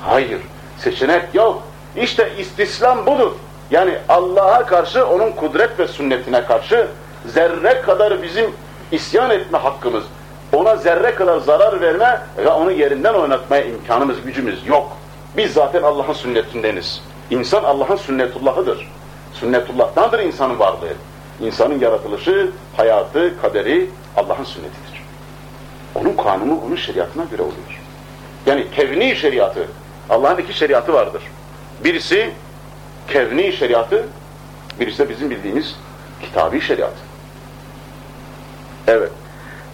Hayır, seçenek yok. İşte istislam budur. Yani Allah'a karşı, onun kudret ve sünnetine karşı zerre kadar bizim isyan etme hakkımız, ona zerre kadar zarar verme ve onu yerinden oynatmaya imkanımız, gücümüz yok. Biz zaten Allah'ın sünnetindeniz. İnsan Allah'ın sünnetullahıdır. Sünnetullah'tandır insanın varlığı. İnsanın yaratılışı, hayatı, kaderi Allah'ın sünnetidir. Onun kanunu, onun şeriatına göre oluyor. Yani kevni şeriatı, Allah'ın iki şeriatı vardır. Birisi kevni şeriatı, birisi de bizim bildiğimiz kitabi şeriatı. Evet.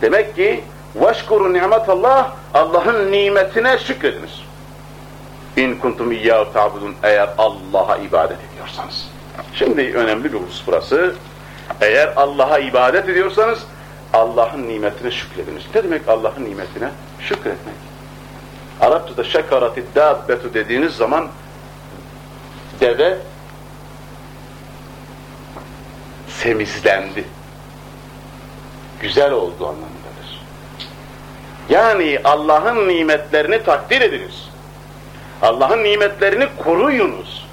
Demek ki vaşkuru nimetallah Allah'ın nimetine şükrediniz. İn kuntum iyyâhu ta'budun eğer Allah'a ibadet ediyorsanız. Şimdi önemli bir husus burası. Eğer Allah'a ibadet ediyorsanız Allah'ın nimetine şükrediniz. Ne demek Allah'ın nimetine? Şükretmek. Arapçada şekarati dabbetu dediğiniz zaman deve semizlendi. Güzel oldu anlamındadır. Yani Allah'ın nimetlerini takdir ediniz. Allah'ın nimetlerini koruyunuz.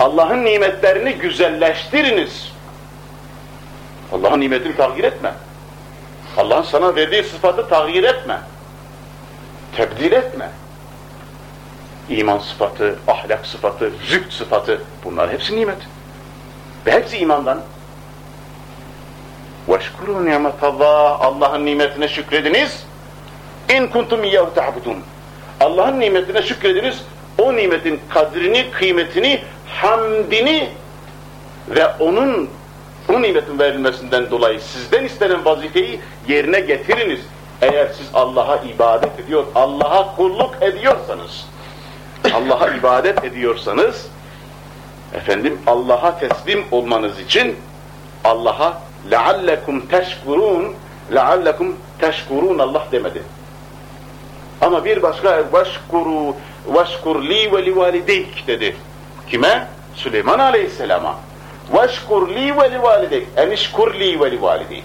Allah'ın nimetlerini güzelleştiriniz. Allah'ın nimetini takdir etme. Allah'ın sana verdiği sıfatı tahir etme. Tebdil etme. İman sıfatı, ahlak sıfatı, züht sıfatı bunlar hepsi nimet. Ve hepsi imandan. وَشْكُرُوا نِعْمَةَ اللّٰهِ Allah'ın nimetine şükrediniz. in kuntum iyyahu ta'budun. Allah'ın nimetine şükrediniz. O nimetin kadrini, kıymetini, hamdini ve onun bu nimetin verilmesinden dolayı sizden istenen vazifeyi yerine getiriniz. Eğer siz Allah'a ibadet ediyor, Allah'a kulluk ediyorsanız, Allah'a ibadet ediyorsanız, efendim Allah'a teslim olmanız için Allah'a leallekum teşkurun leallekum teşkurun Allah demedi. Ama bir başka li ve li valideyk dedi. Kime? Süleyman Aleyhisselam'a. Vaşkur li ve li valideyk. Enişkur li ve li valideyk.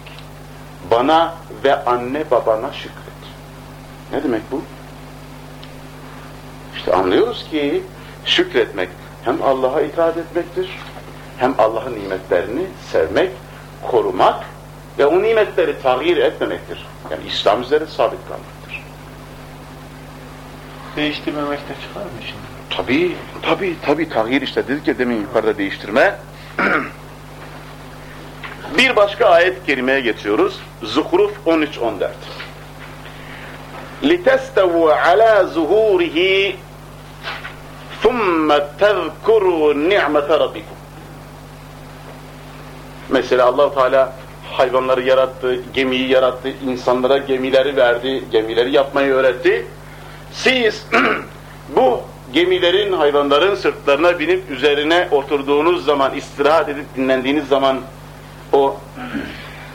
Bana ve anne babana şükret. Ne demek bu? İşte anlıyoruz ki şükretmek hem Allah'a itaat etmektir, hem Allah'ın nimetlerini sevmek, korumak ve o nimetleri tahir etmemektir. Yani İslam üzere sabit kalmaktır. Değiştirmemek de çıkar mı şimdi? Tabi, tabi, tabi tahir işte dedik ya demin yukarıda değiştirme. Bir başka ayet-i kerimeye geçiyoruz. Zuhruf 13-14. لِتَسْتَوُوا عَلَى زُهُورِهِ ثُمَّ تَذْكُرُوا نِعْمَةَ رَبِّكُمْ Mesela allah Teala hayvanları yarattı, gemiyi yarattı, insanlara gemileri verdi, gemileri yapmayı öğretti. Siz bu gemilerin, hayvanların sırtlarına binip üzerine oturduğunuz zaman, istirahat edip dinlendiğiniz zaman o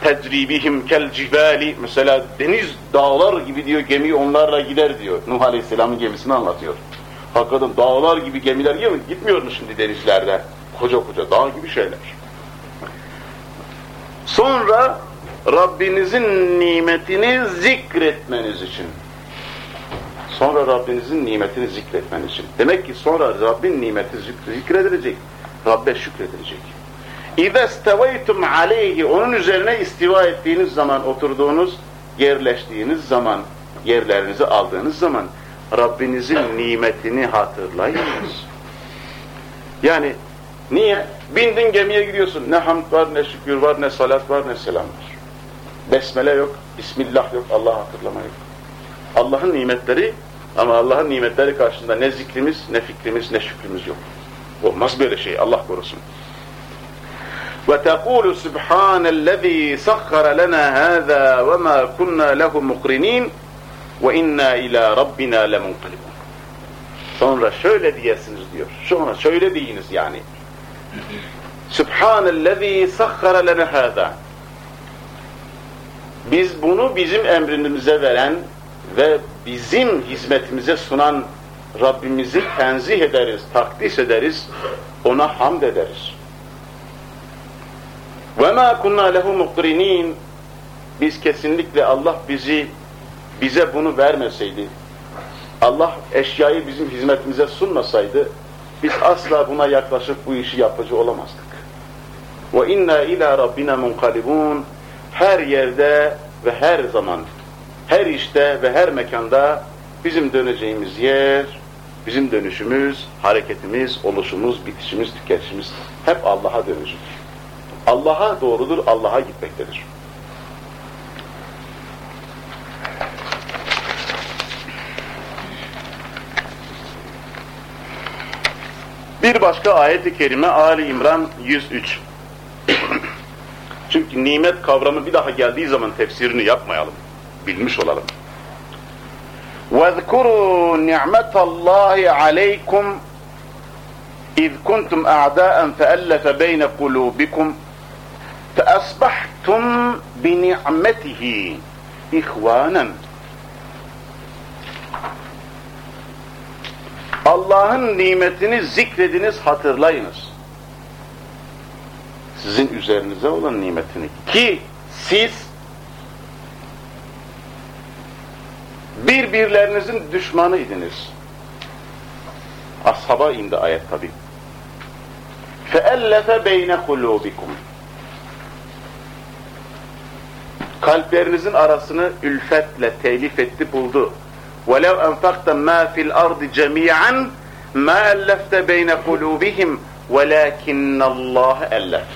tedribihim kel cibali mesela deniz dağlar gibi diyor gemi onlarla gider diyor. Nuh Aleyhisselam'ın gemisini anlatıyor. Hakikaten dağlar gibi gemiler gibi gitmiyor mu şimdi denizlerde? Koca koca dağ gibi şeyler. Sonra Rabbinizin nimetini zikretmeniz için. Sonra Rabbinizin nimetini zikretmeniz için. Demek ki sonra Rabbin nimeti zikredilecek. Rabbe şükredilecek. اِذَا اسْتَوَيْتُمْ عَلَيْهِ Onun üzerine istiva ettiğiniz zaman, oturduğunuz, yerleştiğiniz zaman, yerlerinizi aldığınız zaman Rabbinizin nimetini hatırlayınız. Yani niye? Bindin gemiye gidiyorsun. Ne hamd var, ne şükür var, ne salat var, ne selam var. Besmele yok, Bismillah yok, Allah hatırlama yok. Allah'ın nimetleri ama Allah'ın nimetleri karşısında ne zikrimiz, ne fikrimiz, ne şükrümüz yok. Olmaz böyle şey, Allah korusun. وتقول سبحان الذي سخر لنا هذا وما كنا له مقرنين وإنا إلى ربنا لمنقلبون Sonra şöyle diyesiniz diyor. Sonra şöyle deyiniz yani. Subhanellezî sahhara lena hâzâ. Biz bunu bizim emrimize veren ve bizim hizmetimize sunan Rabbimizi tenzih ederiz, takdis ederiz, ona hamd ederiz. وَمَا كُنَّا لَهُ مُقْرِن۪ينَ Biz kesinlikle Allah bizi bize bunu vermeseydi, Allah eşyayı bizim hizmetimize sunmasaydı, biz asla buna yaklaşıp bu işi yapıcı olamazdık. وَاِنَّا اِلَى رَبِّنَا مُنْقَلِبُونَ Her yerde ve her zaman, her işte ve her mekanda bizim döneceğimiz yer, bizim dönüşümüz, hareketimiz, oluşumuz, bitişimiz, tüketişimiz hep Allah'a dönüşüdür. Allah'a doğrudur, Allah'a gitmektedir. Bir başka ayet-i kerime Ali İmran 103. Çünkü nimet kavramı bir daha geldiği zaman tefsirini yapmayalım Bilmiş olalım. وَاذْكُرُوا نِعْمَةَ اللّٰهِ عَلَيْكُمْ اِذْ كُنْتُمْ اَعْدَاءً فَأَلَّفَ بَيْنَ قُلُوبِكُمْ فَأَصْبَحْتُمْ بِنِعْمَتِهِ اِخْوَانًا Allah'ın nimetini zikrediniz, hatırlayınız. Sizin üzerinize olan nimetini. Ki siz birbirlerinizin düşmanıydınız. Ashaba indi ayet tabi. فَاَلَّفَ بَيْنَ قُلُوبِكُمْ Kalplerinizin arasını ülfetle telif etti buldu. وَلَوْ أَنْفَقْتَ مَا فِي الْأَرْضِ جَمِيعًا مَا أَلَّفْتَ بَيْنَ قُلُوبِهِمْ وَلَاكِنَّ اللّٰهَ أَلَّفْ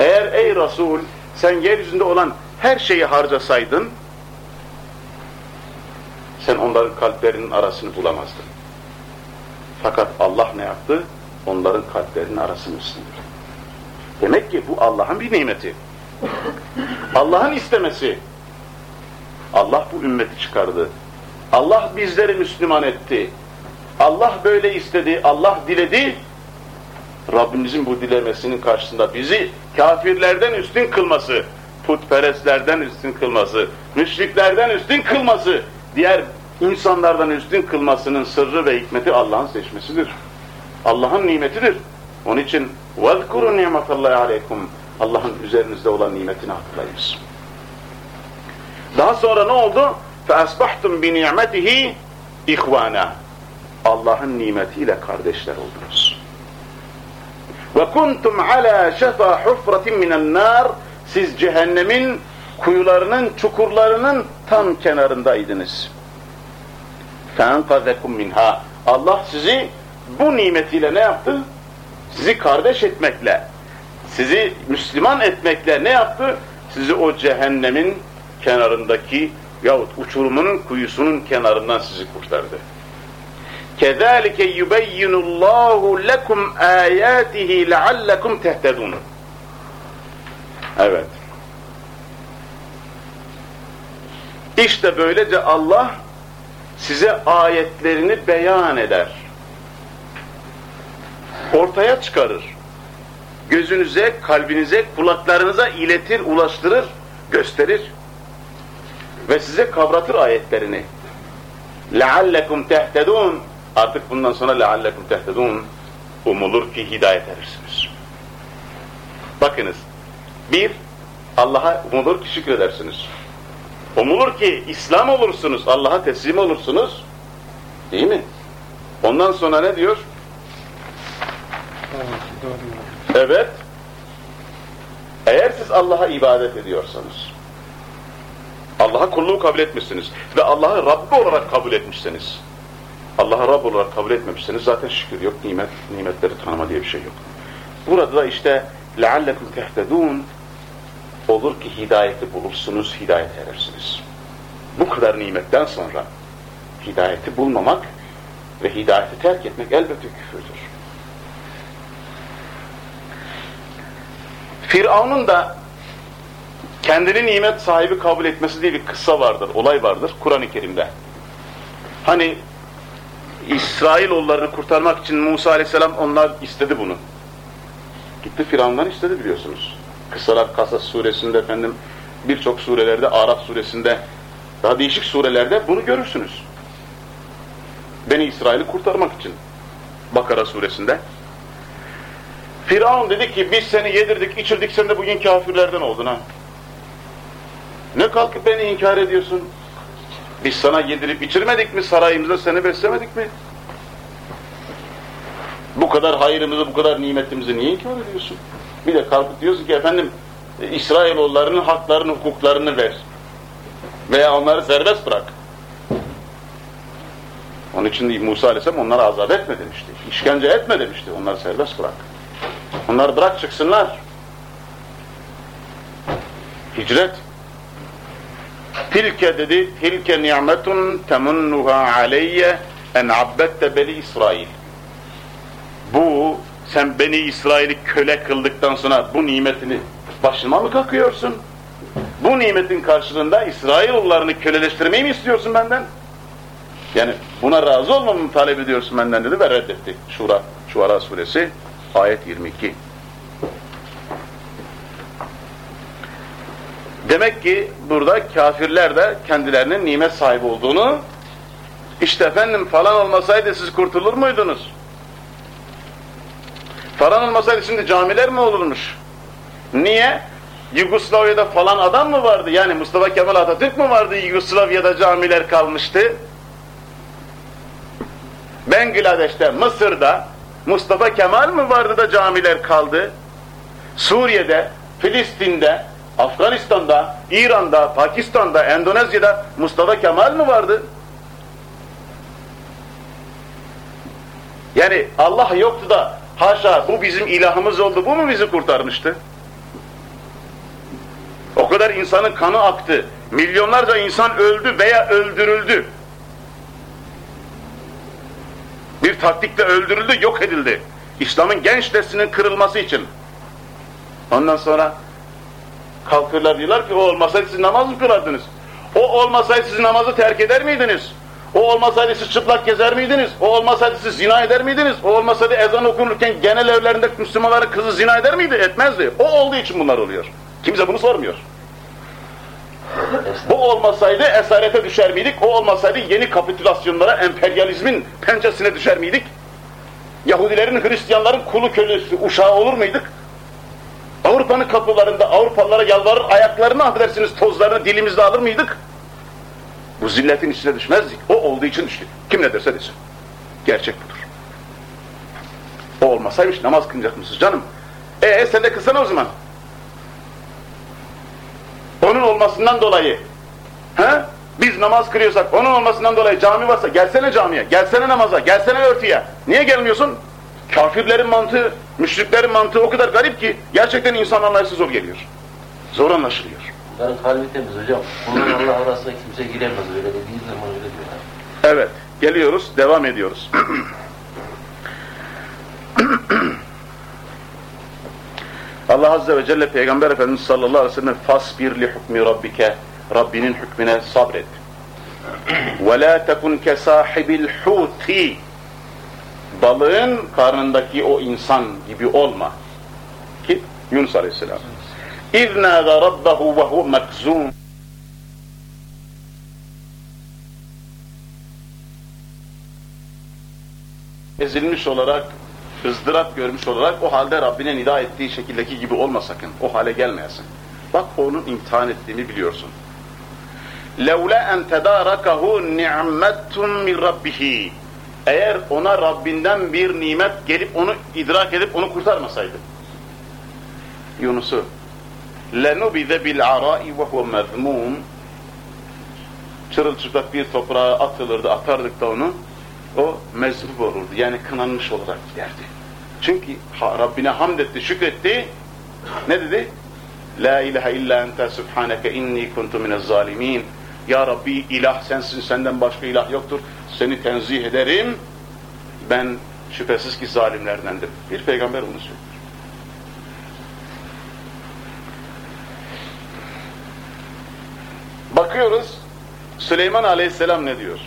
Eğer ey Resul sen yeryüzünde olan her şeyi harcasaydın sen onların kalplerinin arasını bulamazdın. Fakat Allah ne yaptı? Onların kalplerinin arasını ısındırdı. Demek ki bu Allah'ın bir nimeti. Allah'ın istemesi. Allah bu ümmeti çıkardı. Allah bizleri Müslüman etti. Allah böyle istedi, Allah diledi. Rabbimizin bu dilemesinin karşısında bizi kafirlerden üstün kılması, putperestlerden üstün kılması, müşriklerden üstün kılması, diğer insanlardan üstün kılmasının sırrı ve hikmeti Allah'ın seçmesidir. Allah'ın nimetidir. Onun için وَذْكُرُوا نِعْمَةَ اللّٰهِ عَلَيْكُمْ Allah'ın üzerinizde olan nimetini hatırlayınız. Daha sonra ne oldu? فَأَصْبَحْتُمْ بِنِعْمَتِهِ اِخْوَانًا Allah'ın nimetiyle kardeşler oldunuz. وَكُنْتُمْ عَلَى شَفَى حُفْرَةٍ مِنَ النَّارِ Siz cehennemin kuyularının, çukurlarının tam kenarındaydınız. فَاَنْقَذَكُمْ minha. Allah sizi bu nimetiyle ne yaptı? Sizi kardeş etmekle, sizi Müslüman etmekle ne yaptı? Sizi o cehennemin kenarındaki yahut uçurumunun kuyusunun kenarından sizi kurtardı. كَذَٰلِكَ يُبَيِّنُ اللّٰهُ لَكُمْ آيَاتِهِ لَعَلَّكُمْ تَهْتَدُونَ Evet. İşte böylece Allah size ayetlerini beyan eder. Ortaya çıkarır. Gözünüze, kalbinize, kulaklarınıza iletir, ulaştırır, gösterir. Ve size kavratır ayetlerini. لَعَلَّكُمْ تَهْتَدُونَ Artık bundan sonra لَعَلَّكُمْ تَهْتَدُونَ Umulur ki hidayet erirsiniz. Bakınız, bir, Allah'a umulur ki şükredersiniz. Umulur ki İslam olursunuz, Allah'a teslim olursunuz. Değil mi? Ondan sonra ne diyor? Evet. Eğer siz Allah'a ibadet ediyorsanız, Allah'a kulluğu kabul etmişsiniz ve Allah'ı Rabbi olarak kabul etmişseniz, Allah'a Rabb olarak kabul etmemişseniz zaten şükür yok, nimet, nimetleri tanıma diye bir şey yok. Burada da işte لَعَلَّكُمْ تَهْتَدُونَ olur ki hidayeti bulursunuz, hidayet erersiniz. Bu kadar nimetten sonra hidayeti bulmamak ve hidayeti terk etmek elbette küfürdür. Firavun'un da kendini nimet sahibi kabul etmesi diye bir kıssa vardır, olay vardır Kur'an-ı Kerim'de. Hani İsrailoğullarını kurtarmak için Musa Aleyhisselam onlar istedi bunu. Gitti Firavun'dan istedi biliyorsunuz. Kıssalar Kasas suresinde efendim birçok surelerde, Arap suresinde daha değişik surelerde bunu görürsünüz. Beni İsrail'i kurtarmak için. Bakara suresinde. Firavun dedi ki biz seni yedirdik, içirdik, sen de bugün kafirlerden oldun ha. Ne kalkıp beni inkar ediyorsun? Biz sana yedirip içirmedik mi sarayımızda seni beslemedik mi? Bu kadar hayrımızı, bu kadar nimetimizi niye inkar ediyorsun? Bir de kalkıp diyorsun ki efendim İsrailoğullarının haklarını, hukuklarını ver. Veya onları serbest bırak. Onun için Musa Aleyhisselam onları azap etme demişti. İşkence etme demişti. Onları serbest bırak. Onları bırak çıksınlar. Hicret. Tilke dedi, tilke ni'metun temunnuha aleyye en abbette beli İsrail. Bu, sen beni İsrail'i köle kıldıktan sonra bu nimetini başıma mı kakıyorsun? Bu nimetin karşılığında İsrailoğullarını köleleştirmeyi mi istiyorsun benden? Yani buna razı olmamı mı talep ediyorsun benden dedi ve reddetti. Şura, Şuara suresi ayet 22. Demek ki burada kafirler de kendilerinin nimet sahibi olduğunu işte efendim falan olmasaydı siz kurtulur muydunuz? Falan olmasaydı şimdi camiler mi olurmuş? Niye? Yugoslavya'da falan adam mı vardı? Yani Mustafa Kemal Atatürk mü vardı Yugoslavya'da camiler kalmıştı? Bangladeş'te, Mısır'da Mustafa Kemal mi vardı da camiler kaldı? Suriye'de, Filistin'de, Afganistan'da, İran'da, Pakistan'da, Endonezya'da Mustafa Kemal mi vardı? Yani Allah yoktu da Haşa bu bizim ilahımız oldu, bu mu bizi kurtarmıştı? O kadar insanın kanı aktı, milyonlarca insan öldü veya öldürüldü. Bir taktikle öldürüldü, yok edildi. İslam'ın genç neslinin kırılması için. Ondan sonra kalkırlar diyorlar ki o olmasaydı siz namaz mı kılardınız? O olmasaydı siz namazı terk eder miydiniz? O olmasaydı siz çıplak gezer miydiniz? O olmasaydı siz zina eder miydiniz? O olmasaydı ezan okunurken genel evlerinde Müslümanların kızı zina eder miydi? Etmezdi. O olduğu için bunlar oluyor. Kimse bunu sormuyor. Bu olmasaydı esarete düşer miydik? O olmasaydı yeni kapitülasyonlara, emperyalizmin pençesine düşer miydik? Yahudilerin, Hristiyanların kulu kölesi, uşağı olur muyduk? Avrupa'nın kapılarında Avrupalılara yalvarır, ayaklarını affedersiniz tozlarını dilimizde alır mıydık? Bu zilletin içine düşmezdik. O olduğu için düştük. Kim ne derse desin. Gerçek budur. O olmasaymış namaz kılacak mısınız canım? Ee sen de kılsana o zaman. Onun olmasından dolayı he? biz namaz kılıyorsak onun olmasından dolayı cami varsa gelsene camiye, gelsene namaza, gelsene örtüye. Niye gelmiyorsun? Kafirlerin mantığı, müşriklerin mantığı o kadar garip ki gerçekten insan anlayışı zor geliyor. Zor anlaşılıyor. Bunların kalbi temiz hocam. Bunların Allah arasına kimse giremez öyle dediği zaman öyle diyorlar. Evet, geliyoruz, devam ediyoruz. Allah Azze ve Celle Peygamber Efendimiz sallallahu aleyhi ve sellem fasbir li hukmi rabbike Rabbinin hükmüne sabret. Ve la tekun ke sahibil huti balığın karnındaki o insan gibi olma. Ki Yunus aleyhisselam. İz nâze rabbehu ve hu mekzûm ezilmiş olarak, ızdırap görmüş olarak o halde Rabbine nida ettiği şekildeki gibi olma sakın. O hale gelmeyesin. Bak onun imtihan ettiğini biliyorsun. لَوْلَا اَنْ تَدَارَكَهُ نِعْمَةٌ مِنْ رَبِّهِ Eğer ona Rabbinden bir nimet gelip onu idrak edip onu kurtarmasaydı. Yunus'u لَنُبِذَ بِالْعَرَاءِ وَهُوَ مَذْمُومٌ Çırılçıplak bir toprağa atılırdı, atardık da onu o mezbup olurdu. Yani kınanmış olarak giderdi. Çünkü Rabbine hamd etti, şükretti. Ne dedi? La ilahe illa ente subhaneke inni kuntu minez zalimin. Ya Rabbi ilah sensin, senden başka ilah yoktur. Seni tenzih ederim. Ben şüphesiz ki zalimlerdendim. Bir peygamber bunu söylüyor. Bakıyoruz Süleyman Aleyhisselam ne diyor?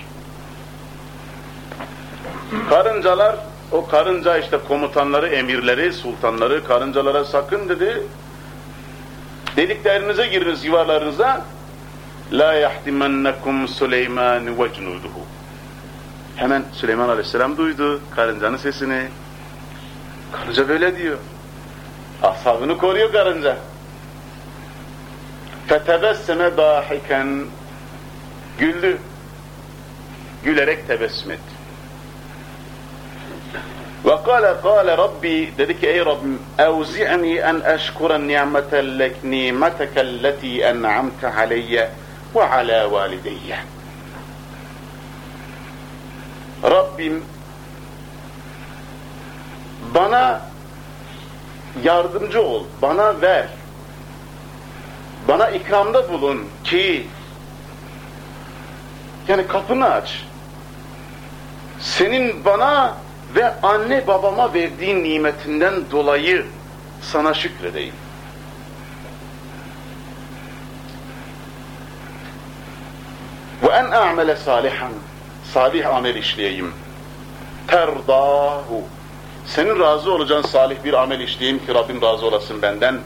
Karıncalar, o karınca işte komutanları, emirleri, sultanları karıncalara sakın dedi. Dediklerinize giriniz yuvalarınıza. La yahtimennekum Süleyman ve cunuduhu. Hemen Süleyman Aleyhisselam duydu karıncanın sesini. Karınca böyle diyor. Ashabını koruyor karınca. Fetebesseme dahiken güldü. Gülerek tebessüm etti. Ve kâle kâle Rabbi dedi ki ey Rabbim evzi'ni en eşkura ni'meteke alleti en'amte aleyye ve ala valideyye. Rabbim bana yardımcı ol, bana ver, bana ikramda bulun ki yani kapını aç. Senin bana ve anne babama verdiğin nimetinden dolayı sana şükredeyim. Ve en a'mele salihan salih amel işleyeyim. Terdahu senin razı olacağın salih bir amel işleyeyim ki Rabbim razı olasın benden.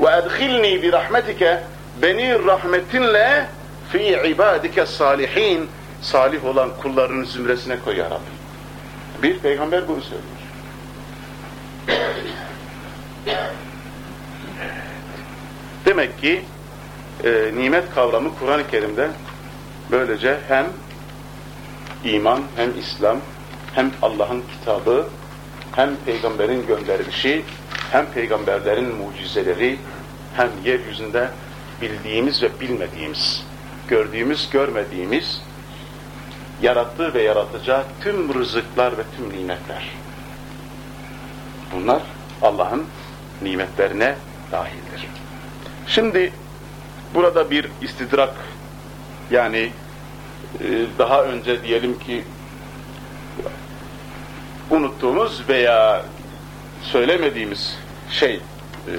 Ve edhilni bi rahmetike beni rahmetinle fi ibadike salihin salih olan kullarının zümresine koy ya Rabbi. Bir peygamber bunu söylüyor. Demek ki e, nimet kavramı Kur'an-ı Kerim'de böylece hem iman hem İslam hem Allah'ın kitabı hem peygamberin gönderilişi hem peygamberlerin mucizeleri hem yeryüzünde bildiğimiz ve bilmediğimiz gördüğümüz görmediğimiz yarattığı ve yaratacağı tüm rızıklar ve tüm nimetler. Bunlar Allah'ın nimetlerine dahildir. Şimdi burada bir istidrak yani e, daha önce diyelim ki unuttuğumuz veya söylemediğimiz şey, e,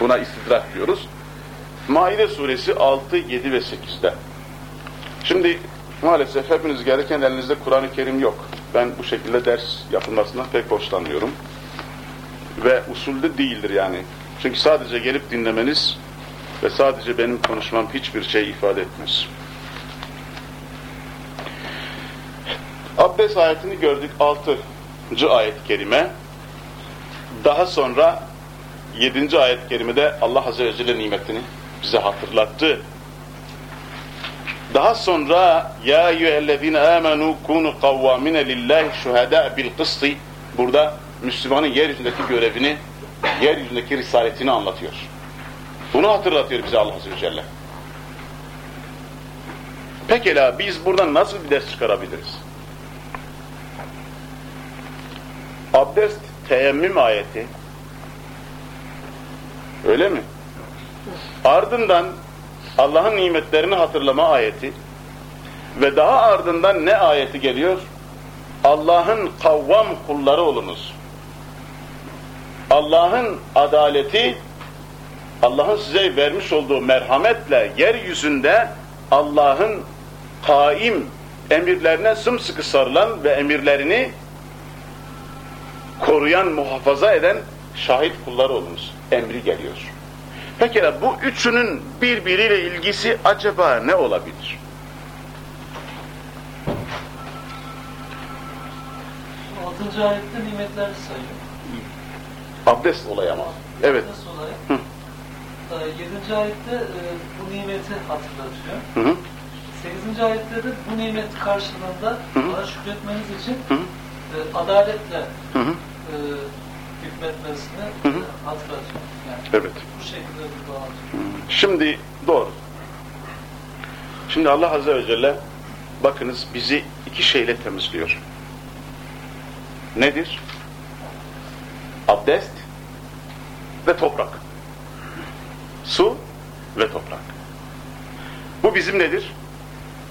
buna istidrak diyoruz. Maide suresi 6, 7 ve 8'de. Şimdi maalesef hepiniz gelirken elinizde Kur'an-ı Kerim yok. Ben bu şekilde ders yapılmasından pek hoşlanmıyorum. Ve usulde değildir yani. Çünkü sadece gelip dinlemeniz ve sadece benim konuşmam hiçbir şey ifade etmez. Abdest ayetini gördük 6. ayet-i kerime. Daha sonra 7. ayet-i kerimede Allah Azze ve Celle nimetini bize hatırlattı. Daha sonra ya eyyühellezine amenu kunu kavvamine lillahi şuhada bil kıstı burada Müslümanın yeryüzündeki görevini, yeryüzündeki risaletini anlatıyor. Bunu hatırlatıyor bize Allah Azze ve Celle. Pekala biz buradan nasıl bir ders çıkarabiliriz? Abdest teyemmüm ayeti öyle mi? Ardından Allah'ın nimetlerini hatırlama ayeti ve daha ardından ne ayeti geliyor? Allah'ın kavvam kulları olunuz. Allah'ın adaleti, Allah'ın size vermiş olduğu merhametle yeryüzünde Allah'ın kaim emirlerine sımsıkı sarılan ve emirlerini koruyan, muhafaza eden şahit kulları olunuz. Emri geliyor. Pekala bu üçünün birbiriyle ilgisi acaba ne olabilir? Altıncı ayette nimetleri sayıyor. Abdest olayı ama. Evet. Abdest olayı. Hı. Ee, Yedinci ayette e, bu nimeti hatırlatıyor. Hı hı. Sekizinci ayette de bu nimet karşılığında Hı. bana şükretmeniz için Hı hı. e, adaletle Hı hı. e, Hı hı. Yani Evet. bu şekilde bir bağlantı. Şimdi doğru. Şimdi Allah Azze ve Celle bakınız bizi iki şeyle temizliyor. Nedir? Abdest ve toprak. Su ve toprak. Bu bizim nedir?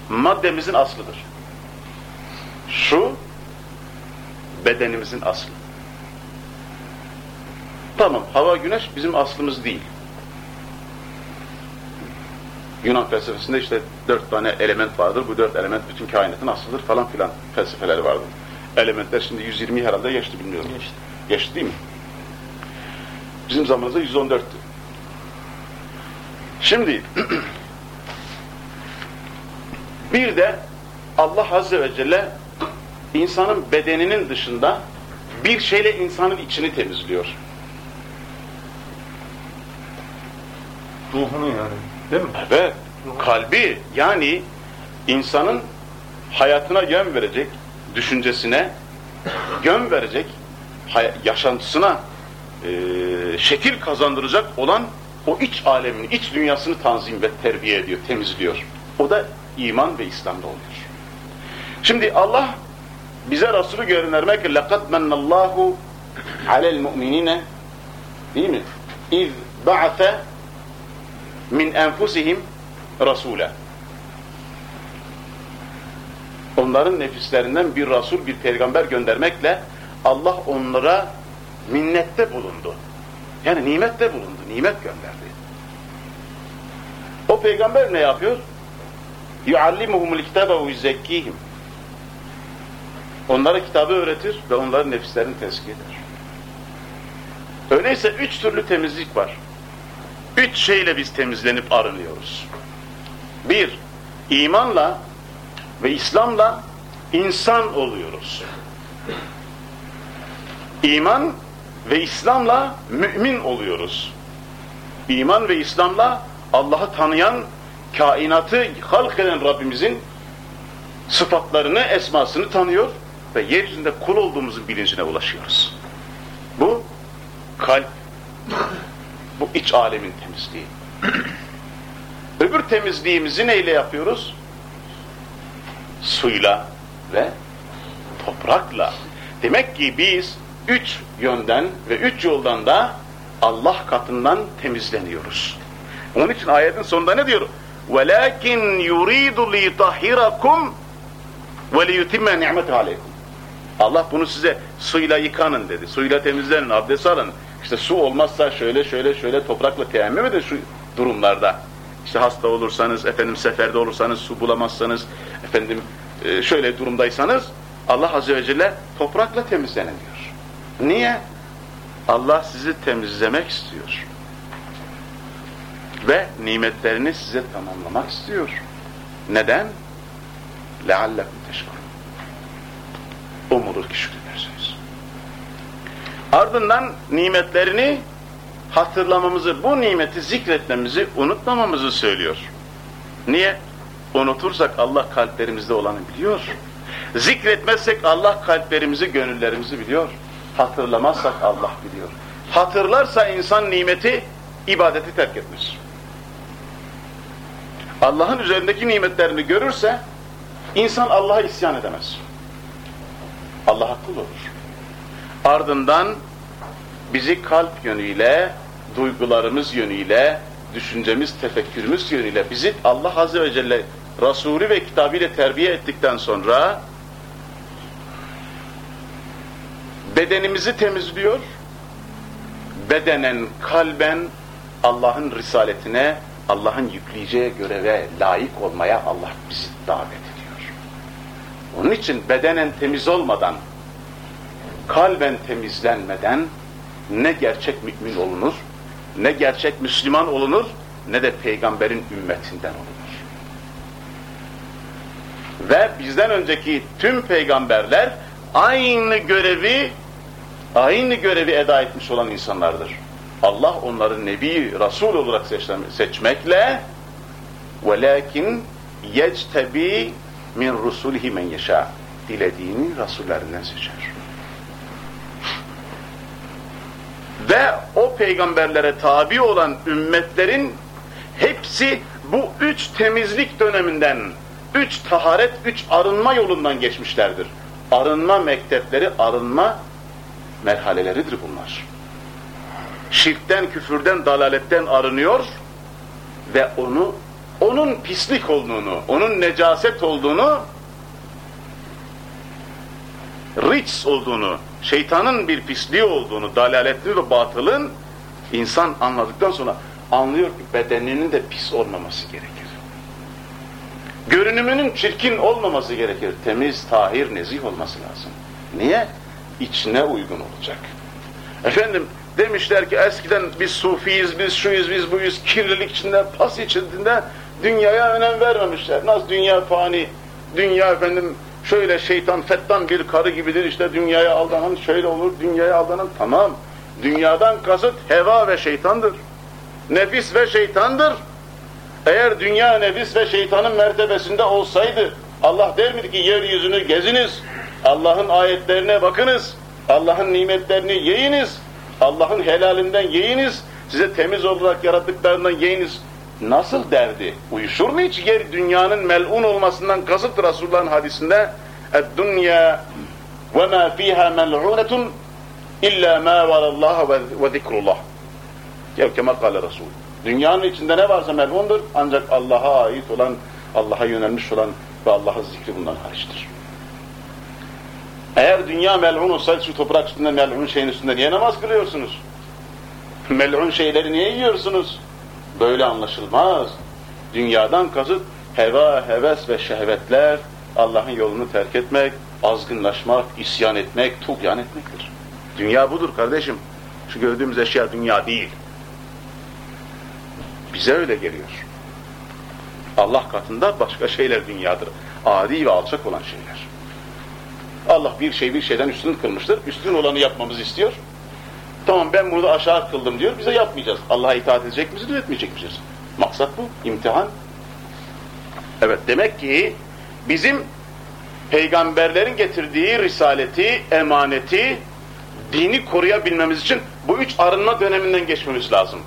Maddemizin aslıdır. Şu bedenimizin aslı. Tamam, hava güneş bizim aslımız değil. Yunan felsefesinde işte dört tane element vardır. Bu dört element bütün kainatın aslıdır falan filan felsefeleri vardır. Elementler şimdi 120 herhalde geçti bilmiyorum. Geçti. Geçti değil mi? Bizim zamanımızda 114'tü. Şimdi bir de Allah Azze ve Celle insanın bedeninin dışında bir şeyle insanın içini temizliyor. Ruhunu yani. Değil mi? Evet, kalbi yani insanın hayatına yön verecek, düşüncesine yön verecek, hay- yaşantısına e, şekil kazandıracak olan o iç alemini, iç dünyasını tanzim ve terbiye ediyor, temizliyor. O da iman ve İslam'da oluyor. Şimdi Allah bize Resulü göndermek لَقَدْ مَنَّ اللّٰهُ عَلَى الْمُؤْمِنِينَ değil mi? اِذْ بَعَثَ min enfusihim rasule. Onların nefislerinden bir rasul, bir peygamber göndermekle Allah onlara minnette bulundu. Yani nimette bulundu, nimet gönderdi. O peygamber ne yapıyor? يُعَلِّمُهُمُ الْكِتَابَ وَيُزَّكِّيهِمْ Onlara kitabı öğretir ve onların nefislerini tezkiye eder. Öyleyse üç türlü temizlik var. Üç şeyle biz temizlenip arınıyoruz. Bir, imanla ve İslam'la insan oluyoruz. İman ve İslam'la mümin oluyoruz. İman ve İslam'la Allah'ı tanıyan, kainatı halk eden Rabbimizin sıfatlarını, esmasını tanıyor ve yeryüzünde kul olduğumuzun bilincine ulaşıyoruz. Bu kalp bu iç alemin temizliği. Öbür temizliğimizi neyle yapıyoruz? Suyla ve toprakla. Demek ki biz üç yönden ve üç yoldan da Allah katından temizleniyoruz. Onun için ayetin sonunda ne diyor? وَلَكِنْ يُرِيدُ لِيْطَهِرَكُمْ وَلِيُتِمَّ نِعْمَةِ عَلَيْكُمْ Allah bunu size suyla yıkanın dedi. Suyla temizlenin, abdest alın. İşte su olmazsa şöyle şöyle şöyle toprakla teyemmüm edin şu durumlarda. İşte hasta olursanız, efendim seferde olursanız, su bulamazsanız, efendim e, şöyle durumdaysanız Allah Azze ve Celle toprakla temizlenin diyor. Niye? Allah sizi temizlemek istiyor. Ve nimetlerini size tamamlamak istiyor. Neden? لَعَلَّكُمْ تَشْكُرُونَ Umulur ki şükredersiniz. Ardından nimetlerini hatırlamamızı, bu nimeti zikretmemizi, unutmamamızı söylüyor. Niye? Unutursak Allah kalplerimizde olanı biliyor. Zikretmezsek Allah kalplerimizi, gönüllerimizi biliyor. Hatırlamazsak Allah biliyor. Hatırlarsa insan nimeti, ibadeti terk etmez. Allah'ın üzerindeki nimetlerini görürse, insan Allah'a isyan edemez. Allah'a kul olur. Ardından bizi kalp yönüyle, duygularımız yönüyle, düşüncemiz, tefekkürümüz yönüyle bizi Allah Azze ve Celle Resulü ve kitabıyla terbiye ettikten sonra bedenimizi temizliyor, bedenen, kalben Allah'ın risaletine, Allah'ın yükleyeceği göreve layık olmaya Allah bizi davet ediyor. Onun için bedenen temiz olmadan, kalben temizlenmeden ne gerçek mümin olunur, ne gerçek Müslüman olunur, ne de peygamberin ümmetinden olunur. Ve bizden önceki tüm peygamberler aynı görevi aynı görevi eda etmiş olan insanlardır. Allah onları nebi, rasul olarak seçmekle velakin yectebi min rusulihi men yeşâ dilediğini rasullerinden seçer. Ve o peygamberlere tabi olan ümmetlerin hepsi bu üç temizlik döneminden, üç taharet, üç arınma yolundan geçmişlerdir. Arınma mektepleri, arınma merhaleleridir bunlar. Şirkten, küfürden, dalaletten arınıyor ve onu onun pislik olduğunu, onun necaset olduğunu, rics olduğunu, şeytanın bir pisliği olduğunu, dalaletli ve batılın insan anladıktan sonra anlıyor ki bedeninin de pis olmaması gerekir. Görünümünün çirkin olmaması gerekir. Temiz, tahir, nezih olması lazım. Niye? İçine uygun olacak. Efendim demişler ki eskiden biz sufiyiz, biz şuyuz, biz buyuz, kirlilik içinde, pas içinde dünyaya önem vermemişler. Nasıl dünya fani, dünya efendim şöyle şeytan fettan bir karı gibidir işte dünyaya aldanan şöyle olur, dünyaya aldanan tamam. Dünyadan kasıt heva ve şeytandır. Nefis ve şeytandır. Eğer dünya nefis ve şeytanın mertebesinde olsaydı Allah der miydi ki yeryüzünü geziniz, Allah'ın ayetlerine bakınız, Allah'ın nimetlerini yiyiniz, Allah'ın helalinden yiyiniz, size temiz olarak yarattıklarından yiyiniz nasıl derdi? Uyuşur mu hiç yer dünyanın melun olmasından kasıt Resulullah'ın hadisinde "Dünya ve ma fiha mel'unetun illa ma velallaha ve zikrullah." Ya kemal kâle Resul. Dünyanın içinde ne varsa melundur ancak Allah'a ait olan, Allah'a yönelmiş olan ve Allah'ın zikri bundan hariçtir. Eğer dünya mel'un olsaydı şu toprak üstünde mel'un şeyin üstünde niye namaz kılıyorsunuz? Mel'un şeyleri niye yiyorsunuz? Böyle anlaşılmaz. Dünyadan kasıt heva, heves ve şehvetler, Allah'ın yolunu terk etmek, azgınlaşmak, isyan etmek, tuğyan etmektir. Dünya budur kardeşim. Şu gördüğümüz eşya dünya değil. Bize öyle geliyor. Allah katında başka şeyler dünyadır. Adi ve alçak olan şeyler. Allah bir şey bir şeyden üstün kılmıştır. Üstün olanı yapmamızı istiyor. Tamam ben bunu aşağı kıldım diyor. Bize yapmayacağız. Allah'a itaat edecek miyiz, etmeyecek miyiz? Maksat bu. imtihan. Evet demek ki bizim peygamberlerin getirdiği risaleti, emaneti, dini koruyabilmemiz için bu üç arınma döneminden geçmemiz lazım.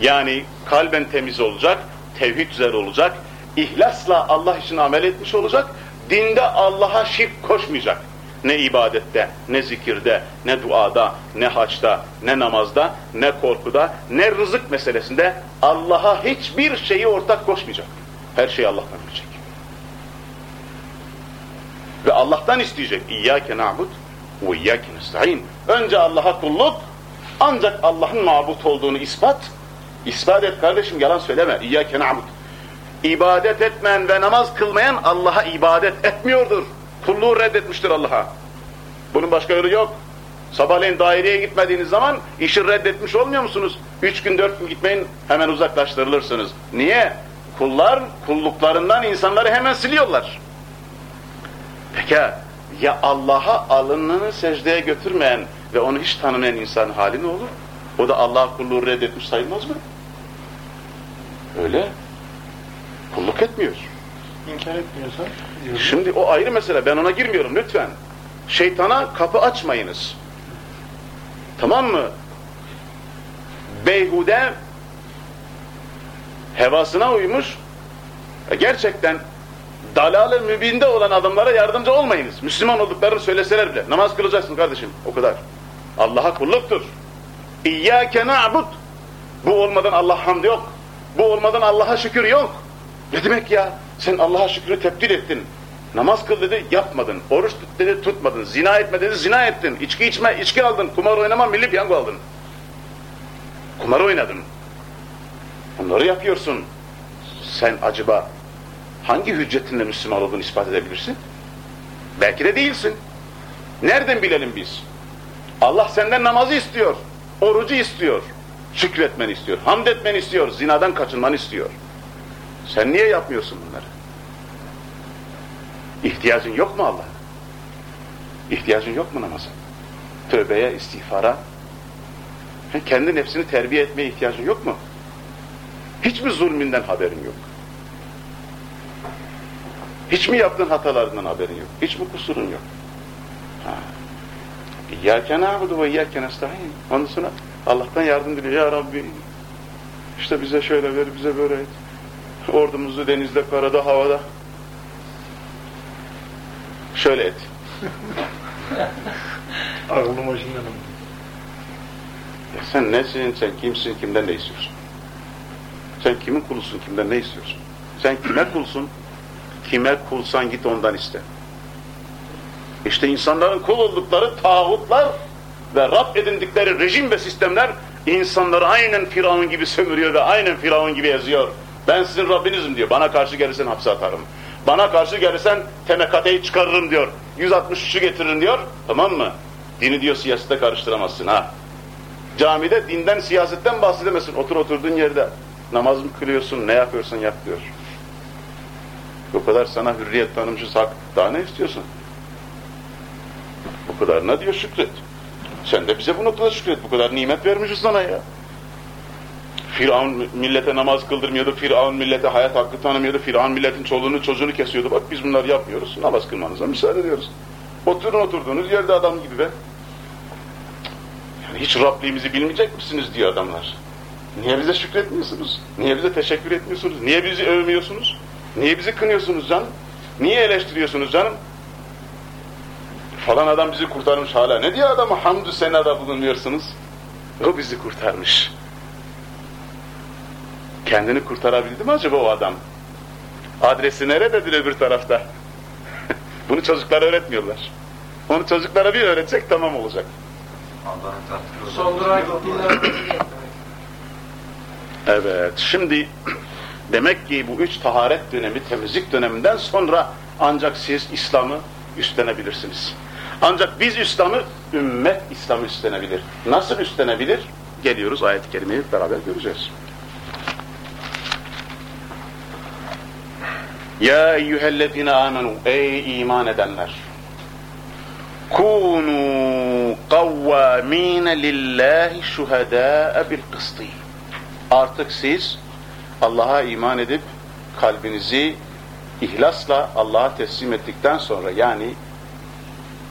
Yani kalben temiz olacak, tevhid üzere olacak, ihlasla Allah için amel etmiş olacak, dinde Allah'a şirk koşmayacak. Ne ibadette, ne zikirde, ne duada, ne haçta, ne namazda, ne korkuda, ne rızık meselesinde Allah'a hiçbir şeyi ortak koşmayacak. Her şeyi Allah'tan bilecek. Ve Allah'tan isteyecek. İyyâke na'bud ve iyyâke nesta'in. Önce Allah'a kulluk, ancak Allah'ın mabut olduğunu ispat. İspat et kardeşim, yalan söyleme. İyyâke na'bud. İbadet etmeyen ve namaz kılmayan Allah'a ibadet etmiyordur. Kulluğu reddetmiştir Allah'a. Bunun başka yolu yok. Sabahleyin daireye gitmediğiniz zaman işi reddetmiş olmuyor musunuz? Üç gün dört gün gitmeyin hemen uzaklaştırılırsınız. Niye? Kullar kulluklarından insanları hemen siliyorlar. Peki ya Allah'a alınını secdeye götürmeyen ve onu hiç tanımayan insan hali ne olur? O da Allah'a kulluğu reddetmiş sayılmaz mı? Öyle. Kulluk etmiyor. İnkar etmiyorsa Şimdi o ayrı mesele. Ben ona girmiyorum lütfen. Şeytana kapı açmayınız. Tamam mı? Beyhude hevasına uymuş e gerçekten dalalı mübinde olan adamlara yardımcı olmayınız. Müslüman olduklarını söyleseler bile. Namaz kılacaksın kardeşim. O kadar. Allah'a kulluktur. İyyâke na'bud. Bu olmadan Allah hamd yok. Bu olmadan Allah'a şükür yok. Ne demek ya? Sen Allah'a şükrü tebdil ettin. Namaz kıl dedi, yapmadın. Oruç tut dedi, tutmadın. Zina etme dedi, zina ettin. İçki içme, içki aldın. Kumar oynama, milli piyango aldın. Kumar oynadın. Bunları yapıyorsun. Sen acaba hangi hüccetinle Müslüman olduğunu ispat edebilirsin? Belki de değilsin. Nereden bilelim biz? Allah senden namazı istiyor. Orucu istiyor. Şükretmeni istiyor. Hamd etmeni istiyor. Zinadan kaçınmanı istiyor. Sen niye yapmıyorsun bunları? İhtiyacın yok mu Allah? İhtiyacın yok mu namaza? Tövbeye, istiğfara? Kendi nefsini terbiye etmeye ihtiyacın yok mu? Hiç mi zulmünden haberin yok? Hiç mi yaptığın hatalarından haberin yok? Hiç mi kusurun yok? Ha. İyyâke na'budu ve iyyâke nesta'in. Ondan sonra Allah'tan yardım diliyor. Ya Rabbi işte bize şöyle ver, bize böyle et. Ordumuzu denizde, karada, havada şöyle et. aklım başından sen nesin, sen kimsin, kimden ne istiyorsun? Sen kimin kulusun, kimden ne istiyorsun? Sen kime kulsun? Kime kulsan git ondan iste. İşte insanların kul oldukları tağutlar ve Rab edindikleri rejim ve sistemler insanları aynen Firavun gibi sömürüyor ve aynen Firavun gibi eziyor. Ben sizin Rabbinizim diyor. Bana karşı gelirsen hapse atarım. Bana karşı gelirsen temekateyi çıkarırım diyor. 163'ü getiririm diyor. Tamam mı? Dini diyor siyasete karıştıramazsın ha. Camide dinden siyasetten bahsedemezsin. Otur oturduğun yerde. Namaz mı kılıyorsun, ne yapıyorsan yap diyor. O kadar sana hürriyet tanımcısı hak. Daha ne istiyorsun? O kadarına diyor şükret. Sen de bize bu noktada şükret. Bu kadar nimet vermişiz sana ya. Firavun millete namaz kıldırmıyordu. Firavun millete hayat hakkı tanımıyordu. Firavun milletin çoluğunu çocuğunu kesiyordu. Bak biz bunları yapmıyoruz. Namaz kılmanıza müsaade ediyoruz. Oturun oturduğunuz yerde adam gibi be. Yani hiç Rabliğimizi bilmeyecek misiniz diyor adamlar. Niye bize şükretmiyorsunuz? Niye bize teşekkür etmiyorsunuz? Niye bizi övmüyorsunuz? Niye bizi kınıyorsunuz canım? Niye eleştiriyorsunuz canım? Falan adam bizi kurtarmış hala. Ne diyor adama hamdü senada bulunuyorsunuz? O bizi kurtarmış. Kendini kurtarabildi mi acaba o adam? Adresi nerededir öbür tarafta? Bunu çocuklara öğretmiyorlar. Onu çocuklara bir öğretsek tamam olacak. Son. Evet, şimdi demek ki bu üç taharet dönemi, temizlik döneminden sonra ancak siz İslam'ı üstlenebilirsiniz. Ancak biz İslam'ı, ümmet İslam'ı üstlenebilir. Nasıl üstlenebilir? Geliyoruz ayet-i kerimeyi beraber göreceğiz. Ya eyyühellezine amenu, ey iman edenler! Kunu kavvamine lillahi şuhedâe bil kıstî. Artık siz Allah'a iman edip kalbinizi ihlasla Allah'a teslim ettikten sonra yani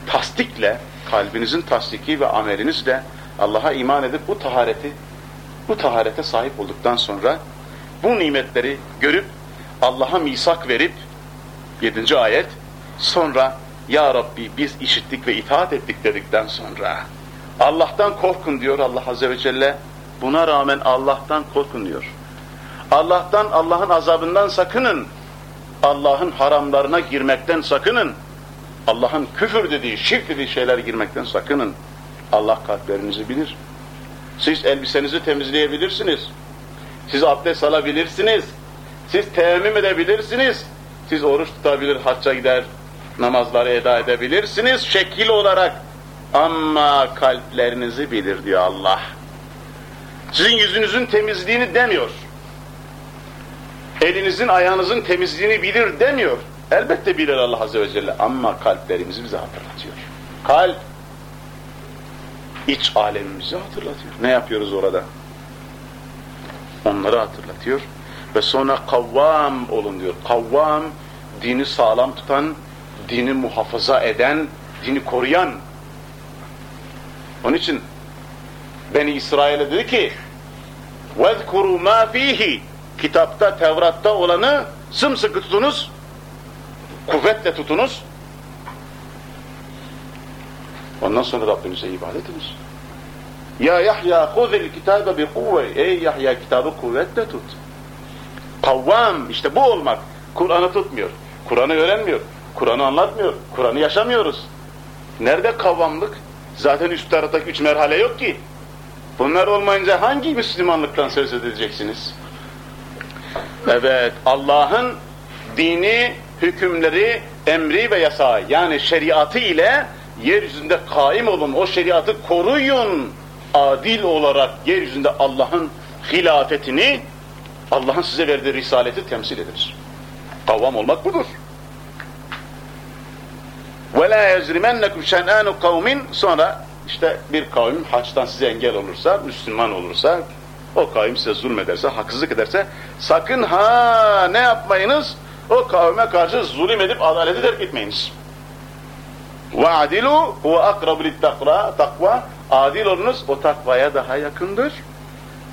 tasdikle, kalbinizin tasdiki ve amelinizle Allah'a iman edip bu tahareti, bu taharete sahip olduktan sonra bu nimetleri görüp Allah'a misak verip 7. ayet sonra Ya Rabbi biz işittik ve itaat ettik dedikten sonra Allah'tan korkun diyor Allah Azze ve Celle buna rağmen Allah'tan korkun diyor. Allah'tan Allah'ın azabından sakının. Allah'ın haramlarına girmekten sakının. Allah'ın küfür dediği, şirk dediği şeyler girmekten sakının. Allah kalplerinizi bilir. Siz elbisenizi temizleyebilirsiniz. Siz abdest alabilirsiniz. Siz teyemmüm edebilirsiniz. Siz oruç tutabilir, hacca gider, namazları eda edebilirsiniz şekil olarak. Ama kalplerinizi bilir diyor Allah. Sizin yüzünüzün temizliğini demiyor. Elinizin, ayağınızın temizliğini bilir demiyor. Elbette bilir Allah Azze ve Celle ama kalplerimizi bize hatırlatıyor. Kalp, iç alemimizi hatırlatıyor. Ne yapıyoruz orada? Onları hatırlatıyor. Ve sonra kavvam olun diyor. Kavvam, dini sağlam tutan, dini muhafaza eden, dini koruyan. Onun için Beni İsrail'e dedi ki وَذْكُرُوا مَا ف۪يهِ Kitapta, Tevrat'ta olanı sımsıkı tutunuz, kuvvetle tutunuz. Ondan sonra Rabbinize ibadet ediniz. Ya Yahya khuzil kitabe bi kuvve. Ey Yahya kitabı kuvvetle tut. Kavvam işte bu olmak. Kur'an'ı tutmuyor. Kur'an'ı öğrenmiyor. Kur'an'ı anlatmıyor. Kur'an'ı yaşamıyoruz. Nerede kavvamlık? Zaten üst taraftaki üç merhale yok ki. Bunlar olmayınca hangi Müslümanlıktan söz edeceksiniz? Evet, Allah'ın dini, hükümleri, emri ve yasağı yani şeriatı ile yeryüzünde kaim olun, o şeriatı koruyun. Adil olarak yeryüzünde Allah'ın hilafetini, Allah'ın size verdiği risaleti temsil ediniz. Kavvam olmak budur. وَلَا يَزْرِمَنَّكُمْ شَنْآنُ قَوْمٍ Sonra işte bir kavim haçtan size engel olursa, Müslüman olursa, o kavim size zulmederse, haksızlık ederse, sakın ha ne yapmayınız? O kavme karşı zulüm edip adaleti terk etmeyiniz. وَعَدِلُوا هُوَ أَقْرَبُ لِلتَّقْوَى Takva, adil olunuz, o takvaya daha yakındır.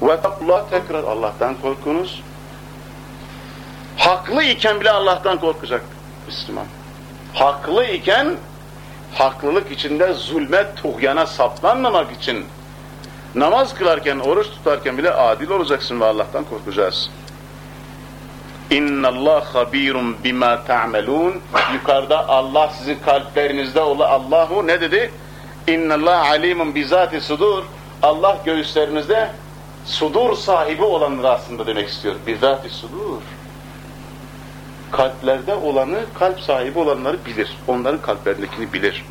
Ve takla tekrar Allah'tan korkunuz. Haklı iken bile Allah'tan korkacak Müslüman. Haklı iken haklılık içinde zulme, tuğyana saplanmamak için namaz kılarken, oruç tutarken bile adil olacaksın ve Allah'tan korkacağız. İnna Allah habirun bima ta'melun. Yukarıda Allah sizin kalplerinizde olan Allahu ne dedi? İnna Allah alimun bizati sudur. Allah göğüslerinizde sudur sahibi olanları aslında demek istiyor. Bizati sudur. Kalplerde olanı, kalp sahibi olanları bilir. Onların kalplerindekini bilir.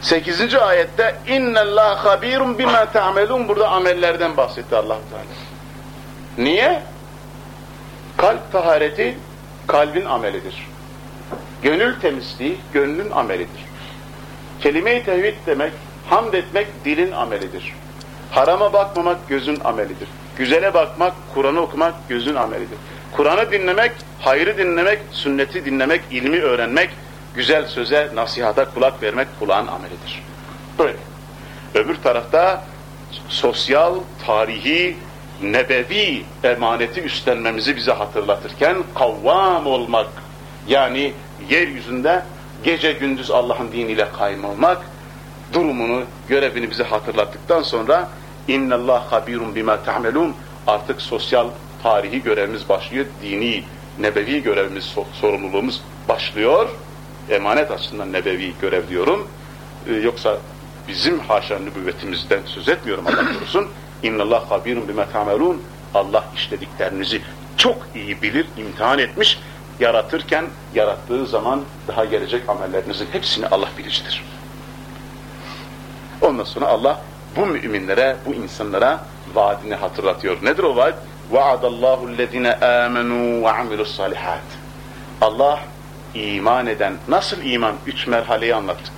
8. ayette inna Allah habirun bima ta'melun burada amellerden bahsetti Allah Teala. Niye? Kalp tahareti kalbin amelidir. Gönül temizliği gönlün amelidir. Kelime-i tevhid demek, hamd etmek dilin amelidir. Harama bakmamak gözün amelidir. Güzele bakmak, Kur'an'ı okumak gözün amelidir. Kur'an'ı dinlemek, hayrı dinlemek, sünneti dinlemek, ilmi öğrenmek, güzel söze, nasihata kulak vermek kulağın amelidir. Böyle. Öbür tarafta sosyal, tarihi, nebevi emaneti üstlenmemizi bize hatırlatırken kavvam olmak yani yeryüzünde gece gündüz Allah'ın diniyle kaym olmak durumunu, görevini bize hatırlattıktan sonra innallah habirun bima ta'melun artık sosyal tarihi görevimiz başlıyor, dini, nebevi görevimiz, sorumluluğumuz başlıyor. Emanet açısından nebevi görev diyorum. Ee, yoksa bizim haşa nübüvvetimizden söz etmiyorum Allah korusun. İnnallah habirun bima ta'melun. Allah işlediklerinizi çok iyi bilir, imtihan etmiş. Yaratırken, yarattığı zaman daha gelecek amellerinizin hepsini Allah bilicidir. Ondan sonra Allah bu müminlere, bu insanlara vaadini hatırlatıyor. Nedir o vaad? وَعَدَ اللّٰهُ الَّذِينَ آمَنُوا وَعَمِلُوا الصَّالِحَاتِ Allah iman eden, nasıl iman? Üç merhaleyi anlattık.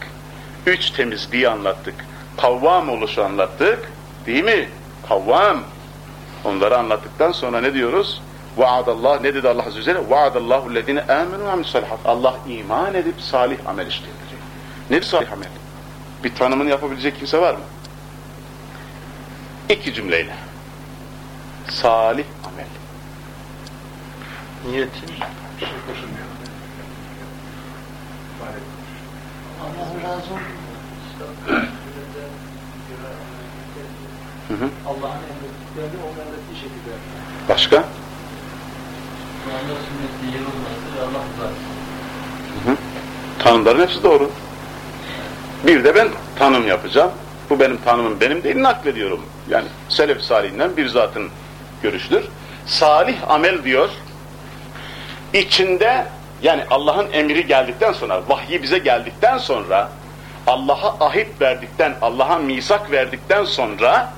Üç temizliği anlattık. Kavvam oluşu anlattık. Değil mi? Kavvam. Onları anlattıktan sonra ne diyoruz? Vaadallah ne dedi Allah Azze ve Celle? Vaadallahu lezine amenu ve salihat. Allah iman edip salih amel işleyecek. Nedir salih amel? Bir tanımını yapabilecek kimse var mı? İki cümleyle. Salih amel. Niyetin bir şey koşulmuyor. Allah razı olsun. Hı hı. Allah'ın emrettiklerini onun emrettiği şekilde yapmak. Başka? Kur'an'da sünnetli yer olması ve Allah rızası. Hı hı. Tanımların hepsi doğru. Bir de ben tanım yapacağım. Bu benim tanımım benim değil naklediyorum. Yani Selef Salih'inden bir zatın görüştür. Salih amel diyor. İçinde yani Allah'ın emri geldikten sonra, vahyi bize geldikten sonra, Allah'a ahit verdikten, Allah'a misak verdikten sonra,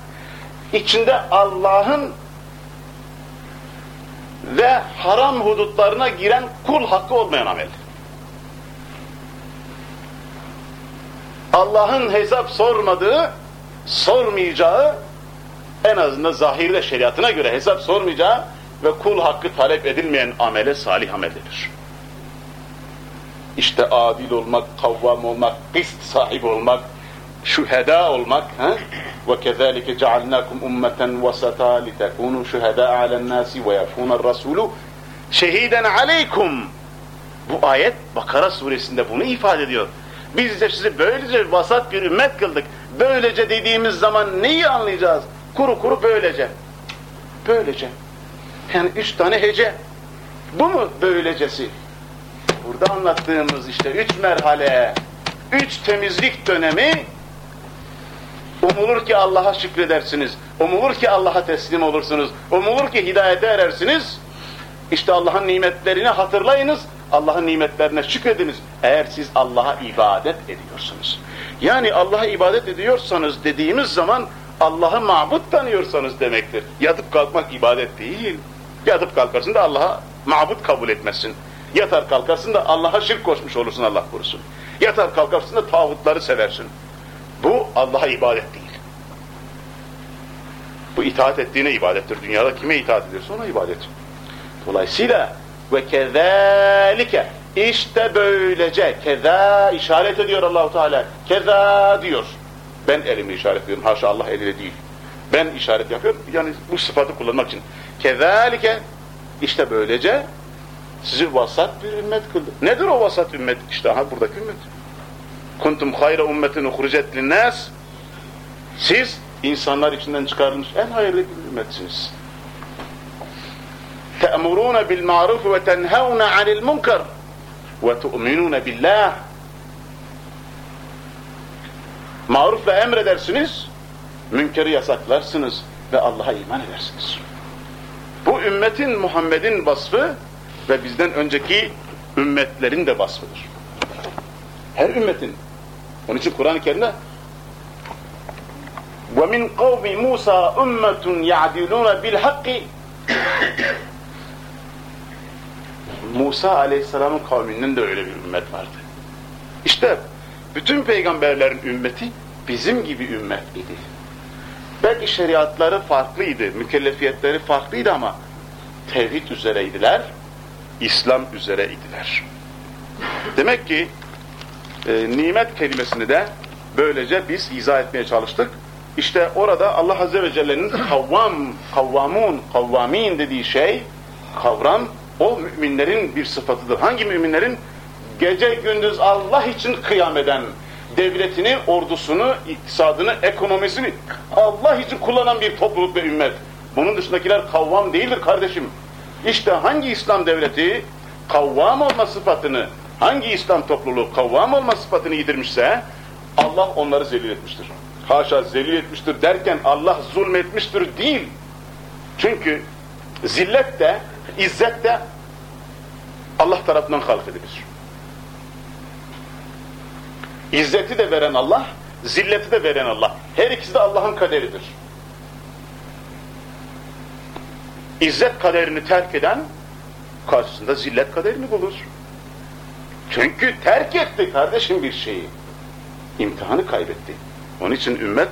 içinde Allah'ın ve haram hudutlarına giren kul hakkı olmayan amel. Allah'ın hesap sormadığı, sormayacağı, en azından zahirde şeriatına göre hesap sormayacağı ve kul hakkı talep edilmeyen amele salih amel denir. İşte adil olmak, kavvam olmak, kist sahibi olmak, şüheda olmak. وَكَذَٰلِكَ جَعَلْنَاكُمْ اُمَّةً وَسَطًا لِتَكُونُوا شُهَدَاءَ عَلَى النَّاسِ وَيَكُونَ الرَّسُولُ شَهِيدًا عَلَيْكُمْ Bu ayet Bakara suresinde bunu ifade ediyor. Biz de sizi böylece vasat bir ümmet kıldık. Böylece dediğimiz zaman neyi anlayacağız? Kuru kuru böylece. Böylece. Yani üç tane hece. Bu mu böylecesi? Burada anlattığımız işte üç merhale, üç temizlik dönemi umulur ki Allah'a şükredersiniz. Umulur ki Allah'a teslim olursunuz. Umulur ki hidayete erersiniz. İşte Allah'ın nimetlerini hatırlayınız. Allah'ın nimetlerine şükrediniz. Eğer siz Allah'a ibadet ediyorsunuz. Yani Allah'a ibadet ediyorsanız dediğimiz zaman Allah'ı mabut tanıyorsanız demektir. Yatıp kalkmak ibadet değil. Yatıp kalkarsın da Allah'a mabut kabul etmezsin. Yatar kalkarsın da Allah'a şirk koşmuş olursun Allah korusun. Yatar kalkarsın da tağutları seversin. Bu Allah'a ibadet değil. Bu itaat ettiğine ibadettir. Dünyada kime itaat ediyorsa ona ibadet. Dolayısıyla ve kezalike işte böylece keza işaret ediyor Allahu Teala. Keza diyor. Ben elimi işaret ediyorum. Haşa Allah eliyle değil. Ben işaret yapıyorum. Yani bu sıfatı kullanmak için. Kezalike işte böylece sizi vasat bir ümmet kıldı. Nedir o vasat ümmet? İşte aha buradaki ümmet. Kuntum hayra ummetin uhricet linnas. Siz insanlar içinden çıkarılmış en hayırlı bir ümmetsiniz. تأمرون بالمعروف وتنهون عن المنكر وتؤمنون بالله Marufla emredersiniz, münkeri yasaklarsınız ve Allah'a iman edersiniz. Bu ümmetin Muhammed'in vasfı ve bizden önceki ümmetlerin de vasfıdır. Her ümmetin. Onun için Kur'an-ı Kerim'de وَمِنْ قَوْمِ مُوسَى اُمَّةٌ يَعْدِلُونَ بِالْحَقِّ Musa Aleyhisselam'ın kavminden de öyle bir ümmet vardı. İşte bütün peygamberlerin ümmeti bizim gibi ümmet idi. Belki şeriatları farklıydı, mükellefiyetleri farklıydı ama tevhid üzereydiler, İslam üzereydiler. Demek ki e, nimet kelimesini de böylece biz izah etmeye çalıştık. İşte orada Allah Azze ve Celle'nin kavvam, kavvamun, kavvamin dediği şey, kavram, o müminlerin bir sıfatıdır. Hangi müminlerin? Gece gündüz Allah için kıyam eden, devletini, ordusunu, iktisadını, ekonomisini Allah için kullanan bir topluluk ve ümmet. Bunun dışındakiler kavvam değildir kardeşim. İşte hangi İslam devleti kavvam olma sıfatını, hangi İslam topluluğu kavvam olma sıfatını yitirmişse Allah onları zelil etmiştir. Haşa zelil etmiştir derken Allah zulmetmiştir değil. Çünkü zillet de, izzet de Allah tarafından halk edilir. İzzeti de veren Allah, zilleti de veren Allah. Her ikisi de Allah'ın kaderidir. İzzet kaderini terk eden karşısında zillet kaderini bulur. Çünkü terk etti kardeşim bir şeyi. İmtihanı kaybetti. Onun için ümmet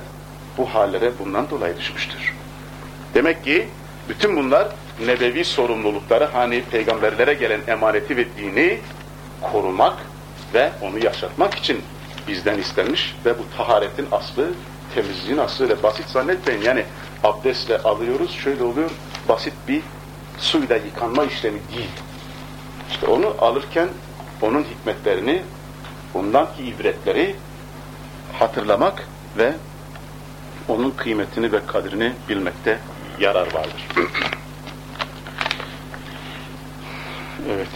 bu hallere bundan dolayı düşmüştür. Demek ki bütün bunlar nebevi sorumlulukları hani peygamberlere gelen emaneti ve dini korumak ve onu yaşatmak için bizden istenmiş ve bu taharetin aslı, temizliğin aslı öyle basit zannetmeyin. Yani abdestle alıyoruz, şöyle oluyor, basit bir suyla yıkanma işlemi değil. İşte onu alırken onun hikmetlerini, ondaki ibretleri hatırlamak ve onun kıymetini ve kadrini bilmekte yarar vardır. Evet.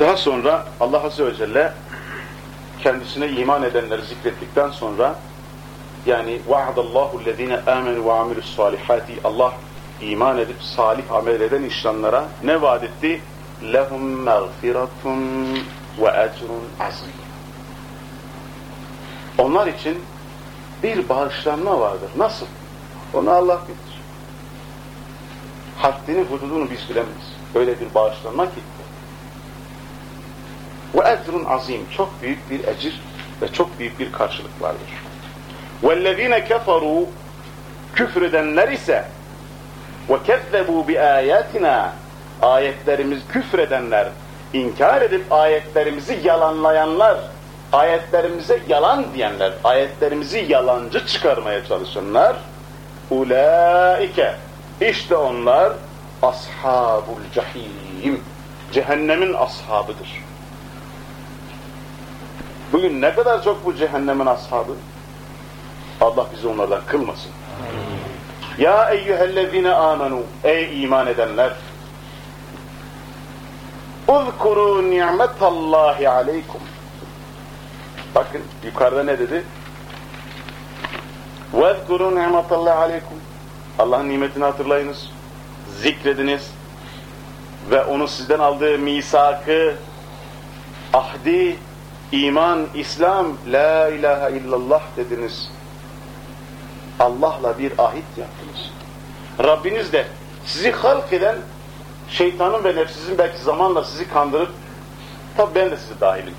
Daha sonra Allah Azze ve Celle kendisine iman edenleri zikrettikten sonra yani وَعَدَ اللّٰهُ الَّذ۪ينَ آمَنُوا وَعَمِلُوا الصَّالِحَاتِ Allah iman edip salih amel eden insanlara ne vaat etti? لَهُمْ مَغْفِرَةٌ وَاَجْرٌ عَزِيمٌ Onlar için bir bağışlanma vardır. Nasıl? Onu Allah bilir. Haddini, hududunu biz bilemeyiz. Öyle bir bağışlanma ki. Ve ecrun azim. Çok büyük bir ecir ve çok büyük bir karşılık vardır. وَالَّذ۪ينَ كَفَرُوا Küfredenler ise وَكَذَّبُوا بِآيَاتِنَا Ayetlerimiz küfredenler, inkar edip ayetlerimizi yalanlayanlar, ayetlerimize yalan diyenler, ayetlerimizi yalancı çıkarmaya çalışanlar, ulaike, işte onlar ashabul cahim, cehennemin ashabıdır. Bugün ne kadar çok bu cehennemin ashabı? Allah bizi onlardan kılmasın. Ya eyyühellezine amenu, ey iman edenler, uzkuru ni'metallahi aleykum. Bakın yukarıda ne dedi? وَذْكُرُوا نِعْمَةَ اللّٰهِ عَلَيْكُمْ Allah'ın nimetini hatırlayınız, zikrediniz ve onu sizden aldığı misakı, ahdi, iman, İslam, la ilahe illallah dediniz. Allah'la bir ahit yaptınız. Rabbiniz de sizi halk eden şeytanın ve nefsizin belki zamanla sizi kandırıp, tabi ben de sizi dahilim,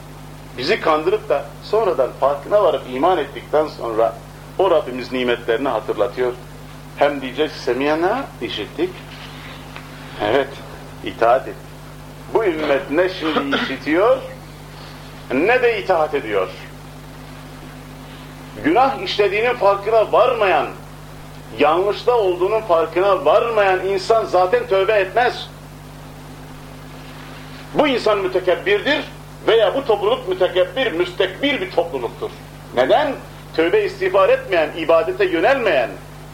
bizi kandırıp da sonradan farkına varıp iman ettikten sonra o Rabbimiz nimetlerini hatırlatıyor. Hem diyecek semiyana işittik. Evet, itaat ettik. Bu ümmet ne şimdi işitiyor ne de itaat ediyor. Günah işlediğinin farkına varmayan, yanlışta olduğunun farkına varmayan insan zaten tövbe etmez. Bu insan mütekebbirdir veya bu topluluk mütekebbir, müstekbir bir topluluktur. Neden? Tövbe istiğfar etmeyen, ibadete yönelmeyen,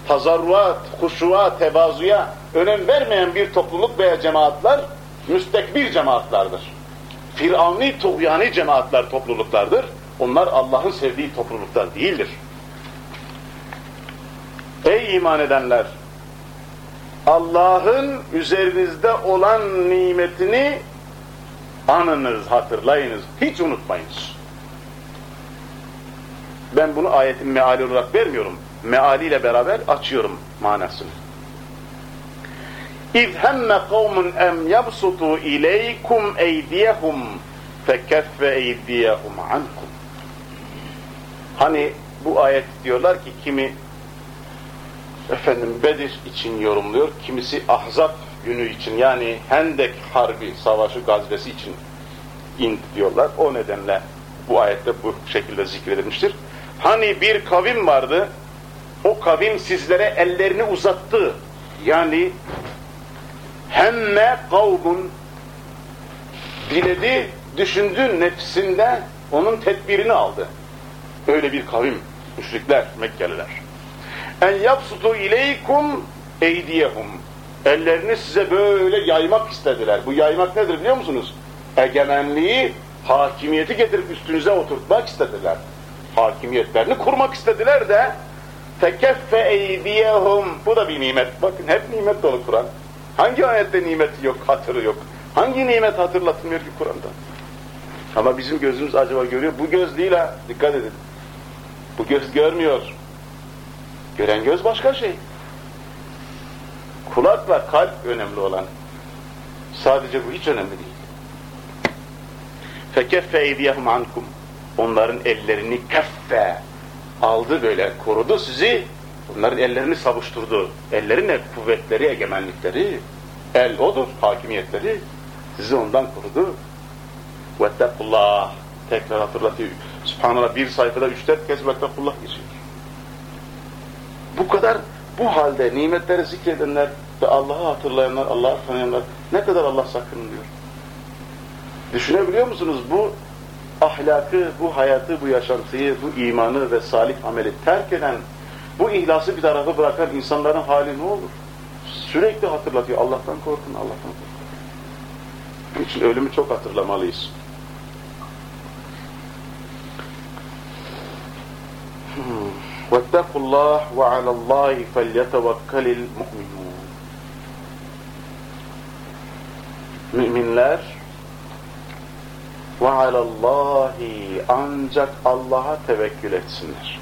tazarruat, huşuğa, tevazuya önem vermeyen bir topluluk veya cemaatler müstekbir cemaatlardır. Firavni, tuğyani cemaatler, topluluklardır. Onlar Allah'ın sevdiği topluluklar değildir. Ey iman edenler! Allah'ın üzerinizde olan nimetini anınız, hatırlayınız, hiç unutmayınız. Ben bunu ayetin meali olarak vermiyorum. Mealiyle beraber açıyorum manasını. اِذْ هَمَّ قَوْمٌ اَمْ يَبْسُطُوا اِلَيْكُمْ اَيْدِيَهُمْ فَكَفَّ اَيْدِيَهُمْ عَنْكُمْ Hani bu ayet diyorlar ki kimi efendim Bedir için yorumluyor, kimisi Ahzab günü için yani Hendek Harbi, savaşı gazvesi için indi diyorlar. O nedenle bu ayette bu şekilde zikredilmiştir. Hani bir kavim vardı, o kavim sizlere ellerini uzattı. Yani hemme kavmun diledi, düşündü nefsinde onun tedbirini aldı. Öyle bir kavim, müşrikler, Mekkeliler. En yapsutu ileykum eydiyehum. Ellerini size böyle yaymak istediler. Bu yaymak nedir biliyor musunuz? Egemenliği, hakimiyeti getirip üstünüze oturtmak istediler. Hakimiyetlerini kurmak istediler de fekeffe eydiyehum. Bu da bir nimet. Bakın hep nimet dolu Kur'an. Hangi ayette nimeti yok, hatırı yok? Hangi nimet hatırlatılmıyor ki Kur'an'da? Ama bizim gözümüz acaba görüyor. Bu göz değil ha. Dikkat edin. Bu göz görmüyor. Gören göz başka şey. Kulakla kalp önemli olan. Sadece bu hiç önemli değil. Fekeffe eydiyahum ankum. Onların ellerini keffe aldı böyle, korudu sizi. Onların ellerini savuşturdu. Elleri ne? Kuvvetleri, egemenlikleri. El odur, hakimiyetleri. Sizi ondan korudu. Vettekullah. Tekrar hatırlatıyor. Subhanallah bir sayfada üç dört kez vettekullah geçiyor. Bu kadar bu halde nimetleri zikredenler ve Allah'ı hatırlayanlar, Allah'ı tanıyanlar ne kadar Allah sakınlıyor. Düşünebiliyor musunuz bu ahlakı, bu hayatı, bu yaşantıyı, bu imanı ve salih ameli terk eden, bu ihlası bir tarafa bırakan insanların hali ne olur? Sürekli hatırlatıyor. Allah'tan korkun, Allah'tan korkun. Onun için ölümü çok hatırlamalıyız. وَاتَّقُوا اللّٰهِ وَعَلَى اللّٰهِ فَلْيَتَوَكَّلِ الْمُؤْمِنُونَ Müminler وَعَلَى اللّٰهِ ancak Allah'a tevekkül etsinler.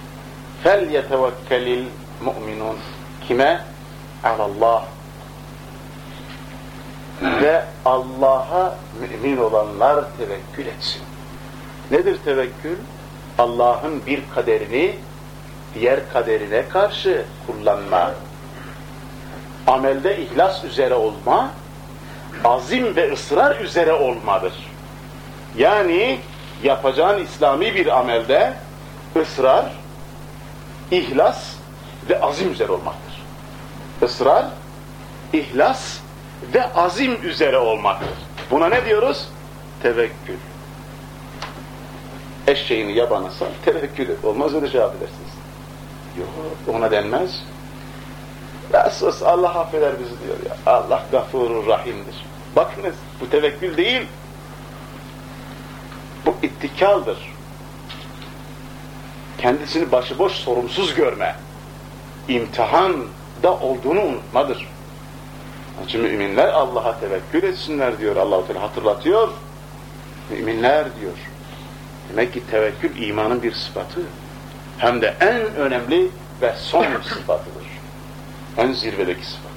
فَلْيَتَوَكَّلِ الْمُؤْمِنُونَ Kime? عَلَى اللّٰهِ Ve Allah'a mümin olanlar tevekkül etsin. Nedir tevekkül? Allah'ın bir kaderini diğer kaderine karşı kullanma. Amelde ihlas üzere olma, azim ve ısrar üzere olmadır. Yani yapacağın İslami bir amelde ısrar, ihlas ve azim üzere olmaktır. Israr, ihlas ve azim üzere olmaktır. Buna ne diyoruz? Tevekkül. Eşeğini yabana sal, tevekkül et. Olmaz öyle şey affedersiniz. Yok, ona denmez. Ya Allah affeder bizi diyor ya. Allah gafurur rahimdir. Bakınız, bu tevekkül değil. Bu ittikaldır. Kendisini başıboş sorumsuz görme. İmtihanda olduğunu unutmadır. İçin müminler Allah'a tevekkül etsinler diyor allah Teala hatırlatıyor. Müminler diyor. Demek ki tevekkül imanın bir sıfatı. Hem de en önemli ve son sıfatıdır. En zirvedeki sıfatı.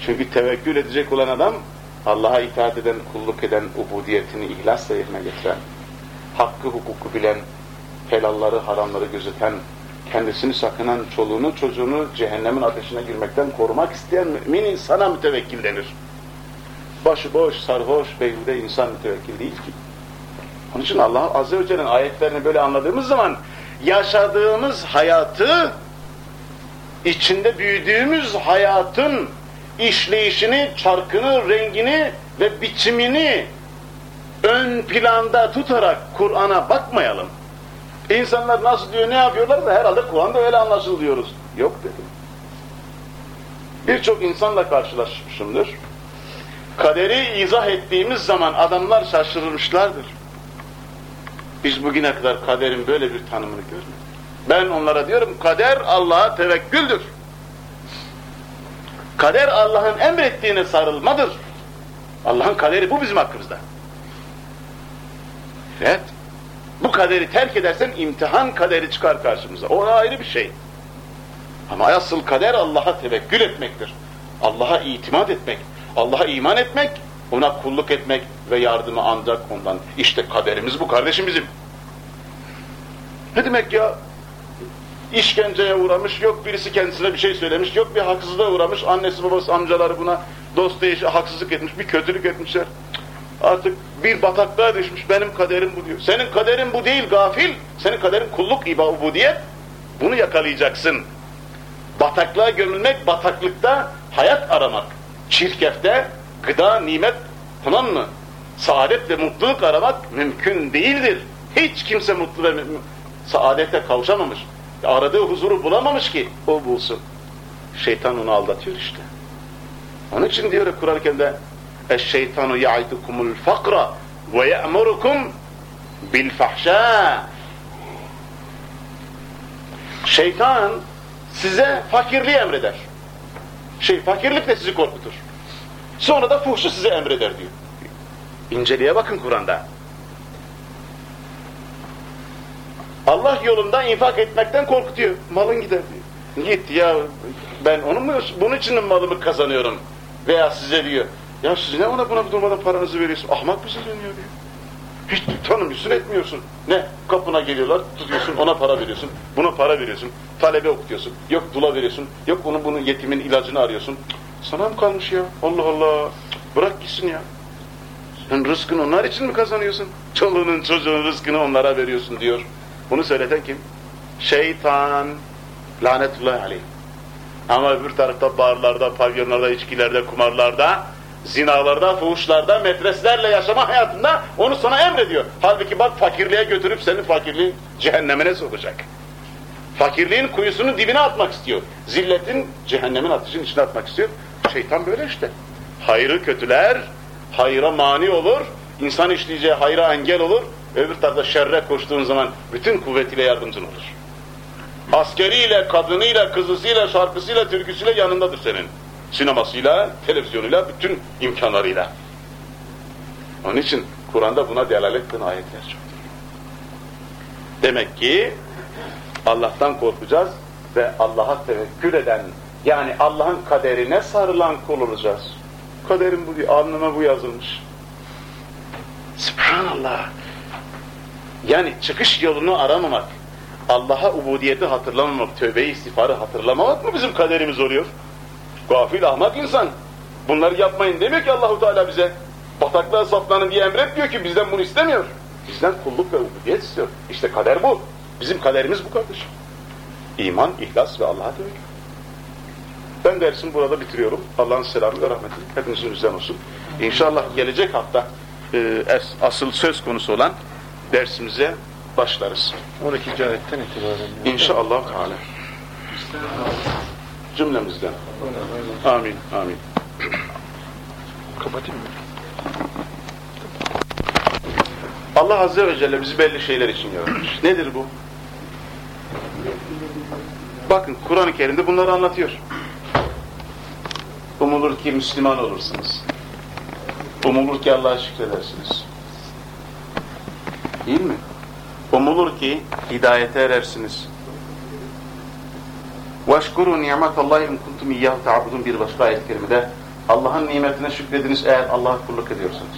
Çünkü tevekkül edecek olan adam Allah'a itaat eden, kulluk eden, ubudiyetini ihlasla yerine getiren, hakkı hukuku bilen, helalları haramları gözeten, kendisini sakınan çoluğunu çocuğunu cehennemin ateşine girmekten korumak isteyen mümin insana mütevekkil denir. Başıboş, sarhoş, beyhude insan mütevekkil değil ki. Onun için Allah Azze ve Celle'nin ayetlerini böyle anladığımız zaman yaşadığımız hayatı içinde büyüdüğümüz hayatın işleyişini, çarkını, rengini ve biçimini ön planda tutarak Kur'an'a bakmayalım. İnsanlar nasıl diyor, ne yapıyorlar da herhalde Kur'an'da öyle anlaşılıyoruz. Yok dedim. Birçok insanla karşılaşmışımdır. Kaderi izah ettiğimiz zaman adamlar şaşırmışlardır. Biz bugüne kadar kaderin böyle bir tanımını görmedik. Ben onlara diyorum kader Allah'a tevekküldür. Kader Allah'ın emrettiğine sarılmadır. Allah'ın kaderi bu bizim hakkımızda. Evet. Bu kaderi terk edersen imtihan kaderi çıkar karşımıza. O ayrı bir şey. Ama asıl kader Allah'a tevekkül etmektir. Allah'a itimat etmek, Allah'a iman etmek, ona kulluk etmek ve yardımı ancak ondan. İşte kaderimiz bu kardeşim bizim. Ne demek ya? İşkenceye uğramış, yok birisi kendisine bir şey söylemiş, yok bir haksızlığa uğramış, annesi babası amcaları buna dostu eşi haksızlık etmiş, bir kötülük etmişler. Artık bir bataklığa düşmüş, benim kaderim bu diyor. Senin kaderin bu değil gafil, senin kaderin kulluk, iba, ubudiyet. Bunu yakalayacaksın. Bataklığa gömülmek, bataklıkta hayat aramak. Çirkefte gıda, nimet tamam mı? Saadet ve mutluluk aramak mümkün değildir. Hiç kimse mutlu ve saadete kavuşamamış. Aradığı huzuru bulamamış ki o bulsun. Şeytan onu aldatıyor işte. Onun için diyor kurarken de "Eş-şeytanu ya'idukumul fakra ve ye'murukum bil fahşâ." Şeytan size fakirliği emreder. Şey fakirlik de sizi korkutur. Sonra da fuhşu size emreder diyor. İnceliğe bakın Kur'an'da. Allah yolunda infak etmekten korkutuyor. Malın gider diyor. Git ya ben onu mu bunun için mi malımı kazanıyorum? Veya size diyor. Ya siz ne ona buna durmadan paranızı veriyorsun? Ahmak mısın diyor diyor. Hiç tanımıyorsun etmiyorsun. Ne? Kapına geliyorlar tutuyorsun ona para veriyorsun. Buna para veriyorsun. Talebe okutuyorsun. Yok dula veriyorsun. Yok onun bunun yetimin ilacını arıyorsun. Sana mı kalmış ya? Allah Allah. Bırak gitsin ya. Sen rızkını onlar için mi kazanıyorsun? Çoluğunun çocuğun rızkını onlara veriyorsun diyor. Bunu söyleten kim? Şeytan. Lanetullahi aleyh. Ama öbür tarafta barlarda, pavyonlarda, içkilerde, kumarlarda, zinalarda, fuhuşlarda, metreslerle yaşama hayatında onu sana emrediyor. Halbuki bak fakirliğe götürüp senin fakirliğin cehennemine sokacak. Fakirliğin kuyusunun dibine atmak istiyor. Zilletin cehennemin ateşinin içine atmak istiyor. Şeytan böyle işte. Hayrı kötüler, hayra mani olur, insan işleyeceği hayra engel olur, öbür tarafta şerre koştuğun zaman bütün kuvvetiyle yardımcın olur. Askeriyle, kadınıyla, kızısıyla, şarkısıyla, türküsüyle yanındadır senin. Sinemasıyla, televizyonuyla, bütün imkanlarıyla. Onun için Kur'an'da buna delalet eden ayetler çok. Demek ki Allah'tan korkacağız ve Allah'a tevekkül eden yani Allah'ın kaderine sarılan kul olacağız. Kaderim bu diye alnıma bu yazılmış. Subhanallah. Yani çıkış yolunu aramamak, Allah'a ubudiyeti hatırlamamak, tövbeyi istiğfarı hatırlamamak mı bizim kaderimiz oluyor? Gafil ahmak insan. Bunları yapmayın demiyor ki Allahu Teala bize. Bataklığa saplanın diye emretmiyor ki bizden bunu istemiyor. Bizden kulluk ve ubudiyet istiyor. İşte kader bu. Bizim kaderimiz bu kardeşim. İman, ihlas ve Allah'a tevekkül. Ben dersimi burada bitiriyorum. Allah'ın selamı ve rahmeti hepinizin üzerine olsun. İnşallah gelecek hafta e, es- asıl söz konusu olan dersimize başlarız. 12. ayetten itibaren. İnşallah Teala. Cümlemizden. Amin, amin. Kapatayım mı? Allah Azze ve Celle bizi belli şeyler için yaratmış. Nedir bu? Bakın Kur'an-ı Kerim'de bunları anlatıyor. Umulur ki Müslüman olursunuz. Umulur ki Allah'a şükredersiniz. Değil mi? Umulur ki hidayete erersiniz. وَاشْكُرُوا نِعْمَةَ اللّٰهِ اِنْ كُنْتُمْ اِيَّهُ تَعْبُدُونَ bir başka ayet-i kerimede Allah'ın nimetine şükrediniz eğer Allah'a kulluk ediyorsanız.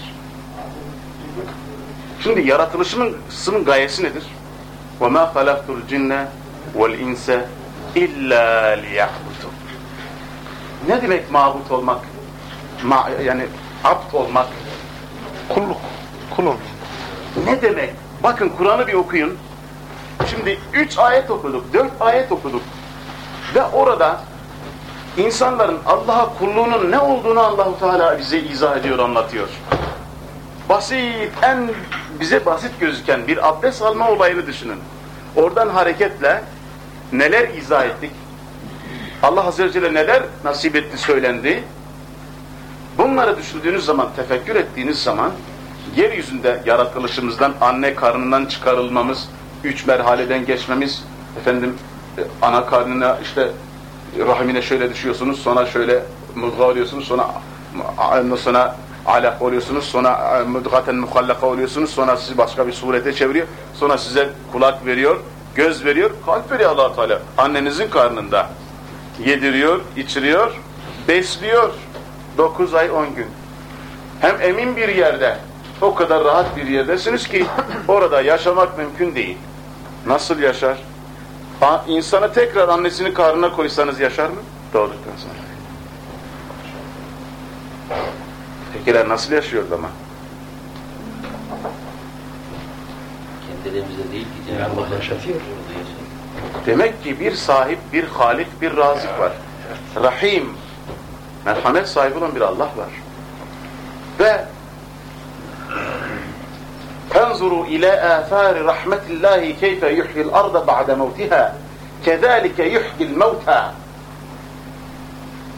Şimdi yaratılışının gayesi nedir? وَمَا خَلَقْتُ الْجِنَّ وَالْاِنْسَ اِلَّا لِيَعْبُدُونَ Ne demek mabut olmak? Ma yani abd olmak. Kulluk. Kul olmak. Ne demek? Bakın Kur'an'ı bir okuyun. Şimdi üç ayet okuduk, dört ayet okuduk. Ve orada insanların Allah'a kulluğunun ne olduğunu Allahu Teala bize izah ediyor, anlatıyor. Basit, en bize basit gözüken bir abdest alma olayını düşünün. Oradan hareketle neler izah ettik? Allah Azze Celle neler nasip etti, söylendi? Bunları düşündüğünüz zaman, tefekkür ettiğiniz zaman yeryüzünde yaratılışımızdan, anne karnından çıkarılmamız, üç merhaleden geçmemiz, efendim ana karnına işte rahimine şöyle düşüyorsunuz, sonra şöyle mudga oluyorsunuz, sonra sonra alak oluyorsunuz, sonra mudgaten muhallaka oluyorsunuz, sonra sizi başka bir surete çeviriyor, sonra size kulak veriyor, göz veriyor, kalp veriyor allah Teala. Annenizin karnında yediriyor, içiriyor, besliyor. 9 ay 10 gün. Hem emin bir yerde, o kadar rahat bir yerdesiniz ki orada yaşamak mümkün değil. Nasıl yaşar? İnsanı tekrar annesinin karnına koysanız yaşar mı? Doğduktan sonra. Pekiler nasıl yaşıyordu ama? Kendilerimize değil ki Cenab-ı Allah yaşatıyor. Demek ki bir sahip, bir halik, bir razik var. Rahim, merhamet sahibi olan bir Allah var. Ve فَانْظُرُوا إِلَى آثَارِ رَحْمَةِ اللّٰهِ كَيْفَ يُحْيِ الْأَرْضَ بَعْدَ مَوْتِهَا كَذَٰلِكَ يُحْيِ الْمَوْتَى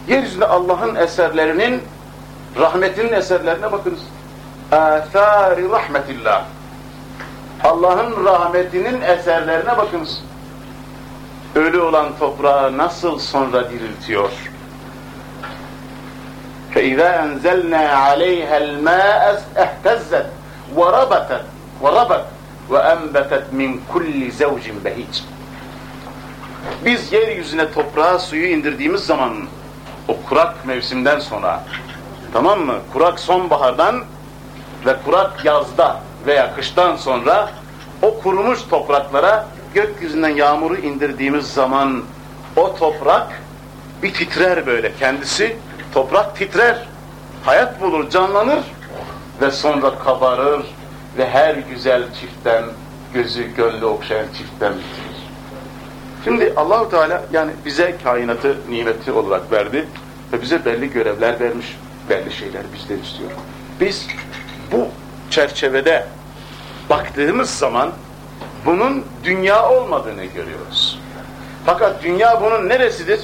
Yeryüzünde Allah'ın eserlerinin, rahmetinin eserlerine bakınız. آثَارِ rahmetillah. Allah'ın rahmetinin eserlerine bakınız. Ölü olan toprağı nasıl sonra diriltiyor? فَاِذَا اَنْزَلْنَا عَلَيْهَا الْمَاءَ اَهْتَزَّتْ وَرَبَتَتْ وَرَبَتْ وَاَنْبَتَتْ مِنْ كُلِّ زَوْجٍ بَهِيجٍ Biz yeryüzüne toprağa suyu indirdiğimiz zaman o kurak mevsimden sonra tamam mı? Kurak sonbahardan ve kurak yazda veya kıştan sonra o kurumuş topraklara gökyüzünden yağmuru indirdiğimiz zaman o toprak bir titrer böyle kendisi. Toprak titrer, hayat bulur, canlanır ve sonra kabarır ve her güzel çiftten, gözü gönlü okşayan çiftten bitirir. Şimdi Allahu Teala yani bize kainatı nimeti olarak verdi ve bize belli görevler vermiş, belli şeyler bizden istiyor. Biz bu çerçevede baktığımız zaman bunun dünya olmadığını görüyoruz. Fakat dünya bunun neresidir?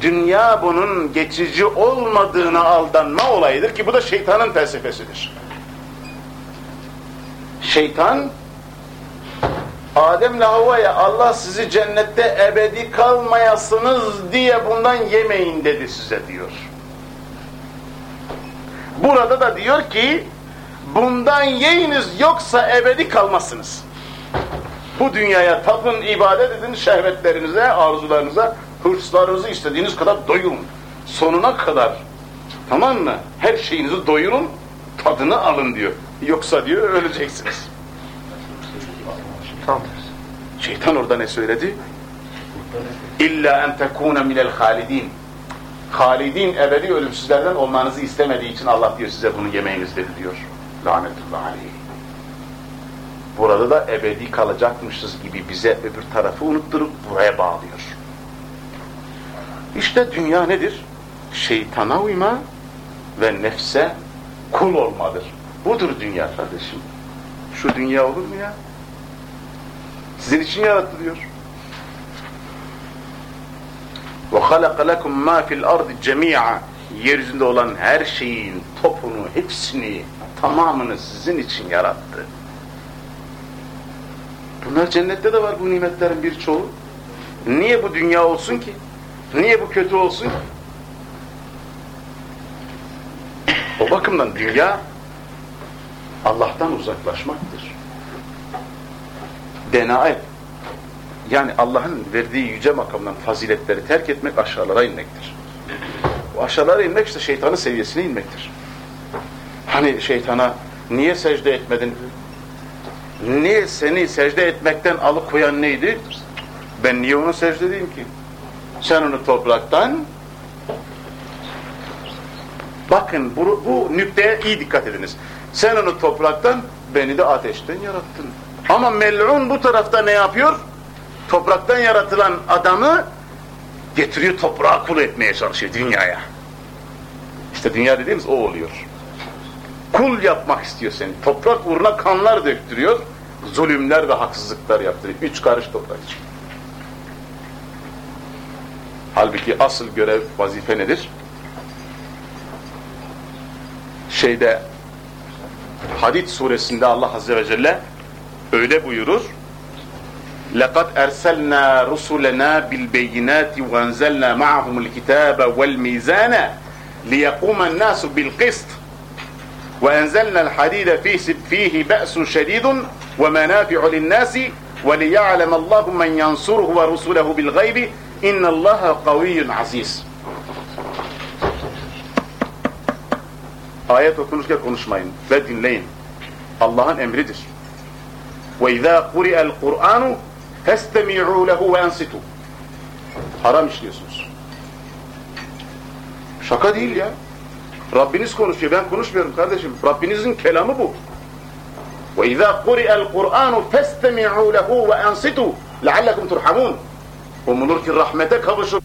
dünya bunun geçici olmadığına aldanma olayıdır ki bu da şeytanın felsefesidir. Şeytan Adem'le Havva'ya Allah sizi cennette ebedi kalmayasınız diye bundan yemeyin dedi size diyor. Burada da diyor ki bundan yiyiniz yoksa ebedi kalmazsınız. Bu dünyaya tapın, ibadet edin, şehvetlerinize, arzularınıza, hırslarınızı istediğiniz kadar doyurun. Sonuna kadar. Tamam mı? Her şeyinizi doyurun, tadını alın diyor. Yoksa diyor öleceksiniz. Tam tersi. Şeytan orada ne söyledi? İlla en tekune minel halidin. Halidin ebedi ölümsüzlerden olmanızı istemediği için Allah diyor size bunu yemeyiniz dedi diyor. Lanetullah aleyh. Burada da ebedi kalacakmışız gibi bize öbür tarafı unutturup buraya bağlıyor. İşte dünya nedir? Şeytana uyma ve nefse kul olmadır. Budur dünya kardeşim. Şu dünya olur mu ya? Sizin için yarattı diyor. وَخَلَقَ لَكُمْ مَا فِي الْأَرْضِ جَمِيعًا Yeryüzünde olan her şeyin topunu, hepsini, tamamını sizin için yarattı. Bunlar cennette de var bu nimetlerin birçoğu. Niye bu dünya olsun ki? Niye bu kötü olsun ki? O bakımdan dünya Allah'tan uzaklaşmaktır. Denaet yani Allah'ın verdiği yüce makamdan faziletleri terk etmek aşağılara inmektir. O aşağılara inmek işte şeytanın seviyesine inmektir. Hani şeytana niye secde etmedin? Niye seni secde etmekten alıkoyan neydi? Ben niye onu secde edeyim ki? Sen onu topraktan bakın bu, bu nükteye iyi dikkat ediniz. Sen onu topraktan beni de ateşten yarattın. Ama mel'un bu tarafta ne yapıyor? Topraktan yaratılan adamı getiriyor toprağa kul etmeye çalışıyor dünyaya. İşte dünya dediğimiz o oluyor. Kul yapmak istiyor seni. Toprak uğruna kanlar döktürüyor. Zulümler ve haksızlıklar yaptırıyor. Üç karış toprak için. Halbuki asıl görev, vazife nedir? Şeyde Hadid suresinde Allah Azze ve Celle öyle buyurur. لَقَدْ اَرْسَلْنَا رُسُلَنَا بِالْبَيِّنَاتِ وَاَنْزَلْنَا مَعَهُمُ الْكِتَابَ وَالْمِيزَانَ لِيَقُومَ النَّاسُ بِالْقِسْطِ وَاَنْزَلْنَا الْحَدِيدَ فِيهِ بَأْسٌ شَدِيدٌ وَمَنَافِعُ لِلنَّاسِ وَلِيَعْلَمَ اللّٰهُ مَنْ يَنْصُرُهُ وَرُسُلَهُ بِالْغَيْبِ اِنَّ اللّٰهَ قَوِيٌّ عَزِيزٌ Ayet okunurken konuşmayın ve dinleyin. Allah'ın emridir. وَاِذَا قُرِئَ الْقُرْآنُ فَاسْتَمِعُوا لَهُ وَاَنْسِتُوا Haram işliyorsunuz. Şaka değil ya. Rabbiniz konuşuyor, ben konuşmuyorum kardeşim. Rabbinizin kelamı bu. وَاِذَا قُرِئَ الْقُرْآنُ فَاسْتَمِعُوا لَهُ وَاَنْسِتُوا لَعَلَّكُمْ تُرْحَمُونَ Umulur ki rahmete kavuşur.